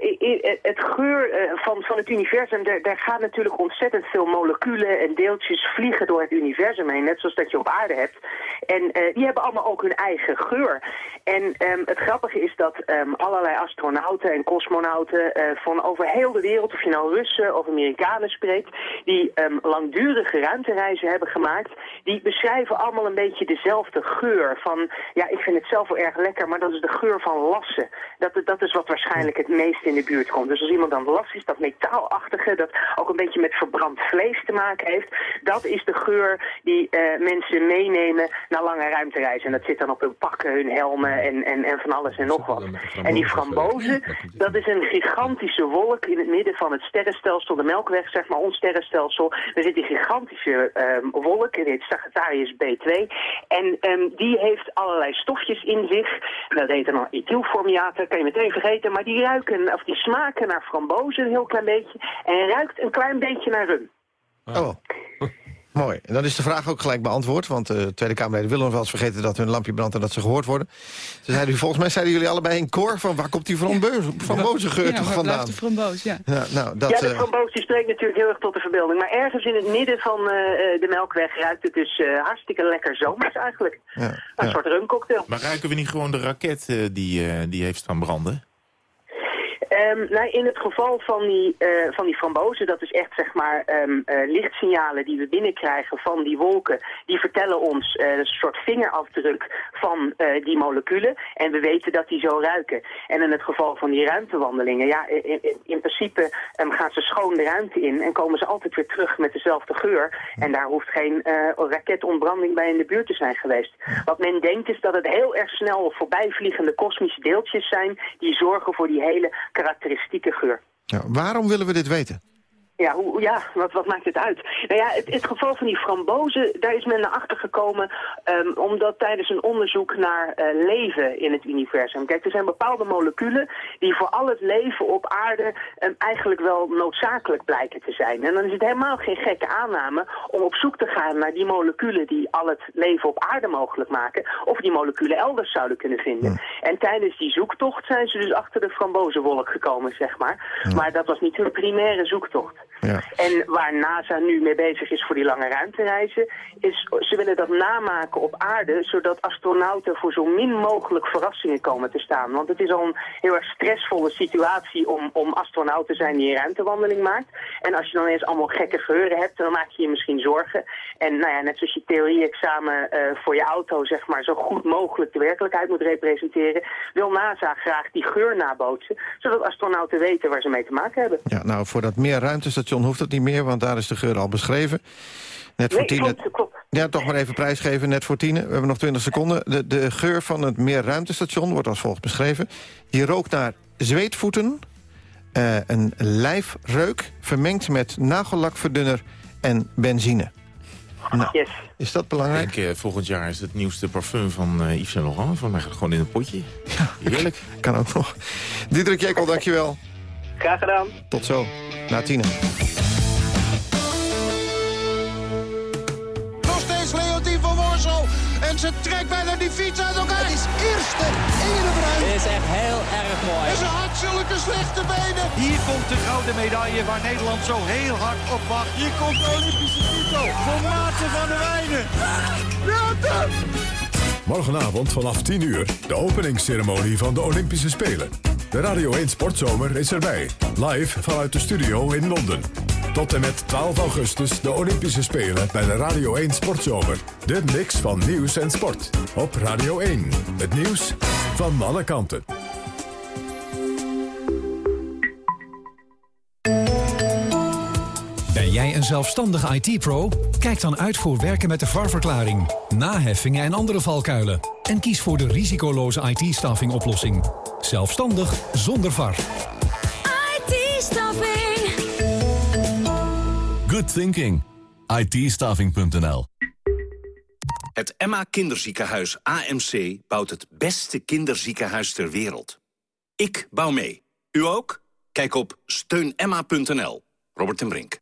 het geur eh, van, van het universum, daar, daar gaan natuurlijk ontzettend veel moleculen en deeltjes vliegen door het universum heen, net zoals dat je op aarde hebt. En eh, die hebben allemaal ook hun eigen geur. En ehm, het grappige is dat ehm, allerlei astronauten en cosmonauten eh, van over heel de wereld, of je nou Russen of Amerikanen spreekt, die ehm, langdurige ruimtereizen hebben gemaakt, die beschrijven allemaal een beetje dezelfde geur van, ja, ik vind het zelf wel erg lekker, maar dat is de geur van lassen. Dat, dat is wat waarschijnlijk het meest in de buurt komt. Dus als iemand dan is, dat metaalachtige, dat ook een beetje met verbrand vlees te maken heeft, dat is de geur die eh, mensen meenemen naar lange ruimtereizen. En dat zit dan op hun pakken, hun helmen en, en, en van alles en nog wat. En die frambozen, dat is een gigantische wolk in het midden van het sterrenstelsel, de Melkweg, zeg maar, ons sterrenstelsel. Er zit die gigantische ehm, wolk, die heet Sagittarius B2. En ehm, die heeft allerlei stofjes in zich. Dat heet dan ethylformiaten, kan je meteen vergeten. Maar die ruiken, of die smaken naar frambozen een heel klein beetje. En ruikt een klein beetje naar rum. Oh. Mooi. En dan is de vraag ook gelijk beantwoord. Want de Tweede Kamerleden willen nog wel eens vergeten dat hun lampje brandt en dat ze gehoord worden. Ze zeiden, u- volgens mij zeiden jullie allebei in koor van waar komt die framboze- frambozengeur Ja, toch vandaan? de framboos, ja. Ja, nou, dat, ja, de eh, framboos die spreekt natuurlijk heel erg tot de verbeelding. Maar ergens in het midden van eh, eh, de Melkweg ruikt het dus eh, hartstikke lekker zomers eigenlijk. ja, Een ja. soort rumcocktail. Maar ruiken we niet gewoon de raket eh, die, eh, die heeft staan branden? Ehm, nou, in het geval van die, eh, van die frambozen, dat is echt zeg maar ehm, eh, lichtsignalen die we binnenkrijgen van die wolken. Die vertellen ons eh, een soort vingerafdruk van die moleculen. En we weten dat die zo ruiken. En in het geval van die ruimtewandelingen, ja, in, in, in principe ehm, gaan ze schoon de ruimte in en komen ze altijd weer terug met dezelfde geur. En daar hoeft geen raketontbranding bij in de buurt te zijn geweest. Wat men denkt is dat het heel erg snel voorbijvliegende kosmische deeltjes zijn die zorgen voor die hele karakteristieke geur. ja, waarom willen we dit weten? Ja, hoe, ja wat, wat maakt het uit? Nou ja, het, het geval van die frambozen, daar is men naar achter gekomen... ehm, omdat tijdens een onderzoek naar eh, leven in het universum... Kijk, er zijn bepaalde moleculen die voor al het leven op aarde... ehm, eigenlijk wel noodzakelijk blijken te zijn. En dan is het helemaal geen gekke aanname om op zoek te gaan naar die moleculen... die al het leven op aarde mogelijk maken... of die moleculen elders zouden kunnen vinden. En tijdens die zoektocht zijn ze dus achter de frambozenwolk gekomen, zeg maar. Maar dat was niet hun primaire zoektocht. Ja. En waar NASA nu mee bezig is voor die lange ruimtereizen, is ze willen dat namaken op aarde, zodat astronauten voor zo min mogelijk verrassingen komen te staan. Want het is al een heel erg stressvolle situatie om, om astronaut te zijn die een ruimtewandeling maakt. En als je dan eens allemaal gekke geuren hebt, dan maak je je misschien zorgen. En nou ja, net zoals je theorie-examen eh, voor je auto, zeg maar, zo goed mogelijk de werkelijkheid moet representeren, wil NASA graag die geur nabootsen, zodat astronauten weten waar ze mee te maken hebben. Ja, nou, voor dat meer ruimtestation hoeft het niet meer, want daar is de geur al beschreven. Net voor Nee, tien. klopt, klopt. Ja, toch maar even prijsgeven, net voor tienen. We hebben nog 20 seconden. De, de geur van het meerruimtestation wordt als volgt beschreven. Die rookt naar zweetvoeten, eh, een lijfreuk... vermengd met nagellakverdunner en benzine. Nou, Yes. is dat Ik belangrijk? denk, eh, volgend jaar is het nieuwste parfum van eh, Yves Saint Laurent. Van mij gewoon in een potje. Heerlijk. Kan ook nog. Diederik Jekel, dankjewel. Graag gedaan. Tot zo. Na tienen. Nog steeds Leontien van Worsel. En ze trekt bijna die fiets uit elkaar. Het is eerste in de bruin. Dit is echt heel erg mooi. En ze had zulke slechte benen. Hier komt de gouden medaille waar Nederland zo heel hard op wacht. Hier komt de Olympische titel voor Maarten van der Weijden. Ja. Morgenavond vanaf 10 uur de openingsceremonie van de Olympische Spelen. De Radio 1 Sportzomer is erbij. Live vanuit de studio in Londen. Tot en met 12 augustus de Olympische Spelen bij de Radio 1 Sportzomer. De mix van nieuws en sport. Op Radio 1. Het nieuws van alle kanten. Jij een zelfstandige IT-pro? Kijk dan uit voor werken met de VAR-verklaring, naheffingen en andere valkuilen. En kies voor de risicoloze IT-staffing oplossing. Zelfstandig zonder VAR. IT-staffing. Good thinking. itstaffing.nl Het Emma Kinderziekenhuis AMC bouwt het beste kinderziekenhuis ter wereld. Ik bouw mee. U ook? Kijk op steunemma.nl. Robert en Brink.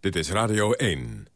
Dit is Radio 1.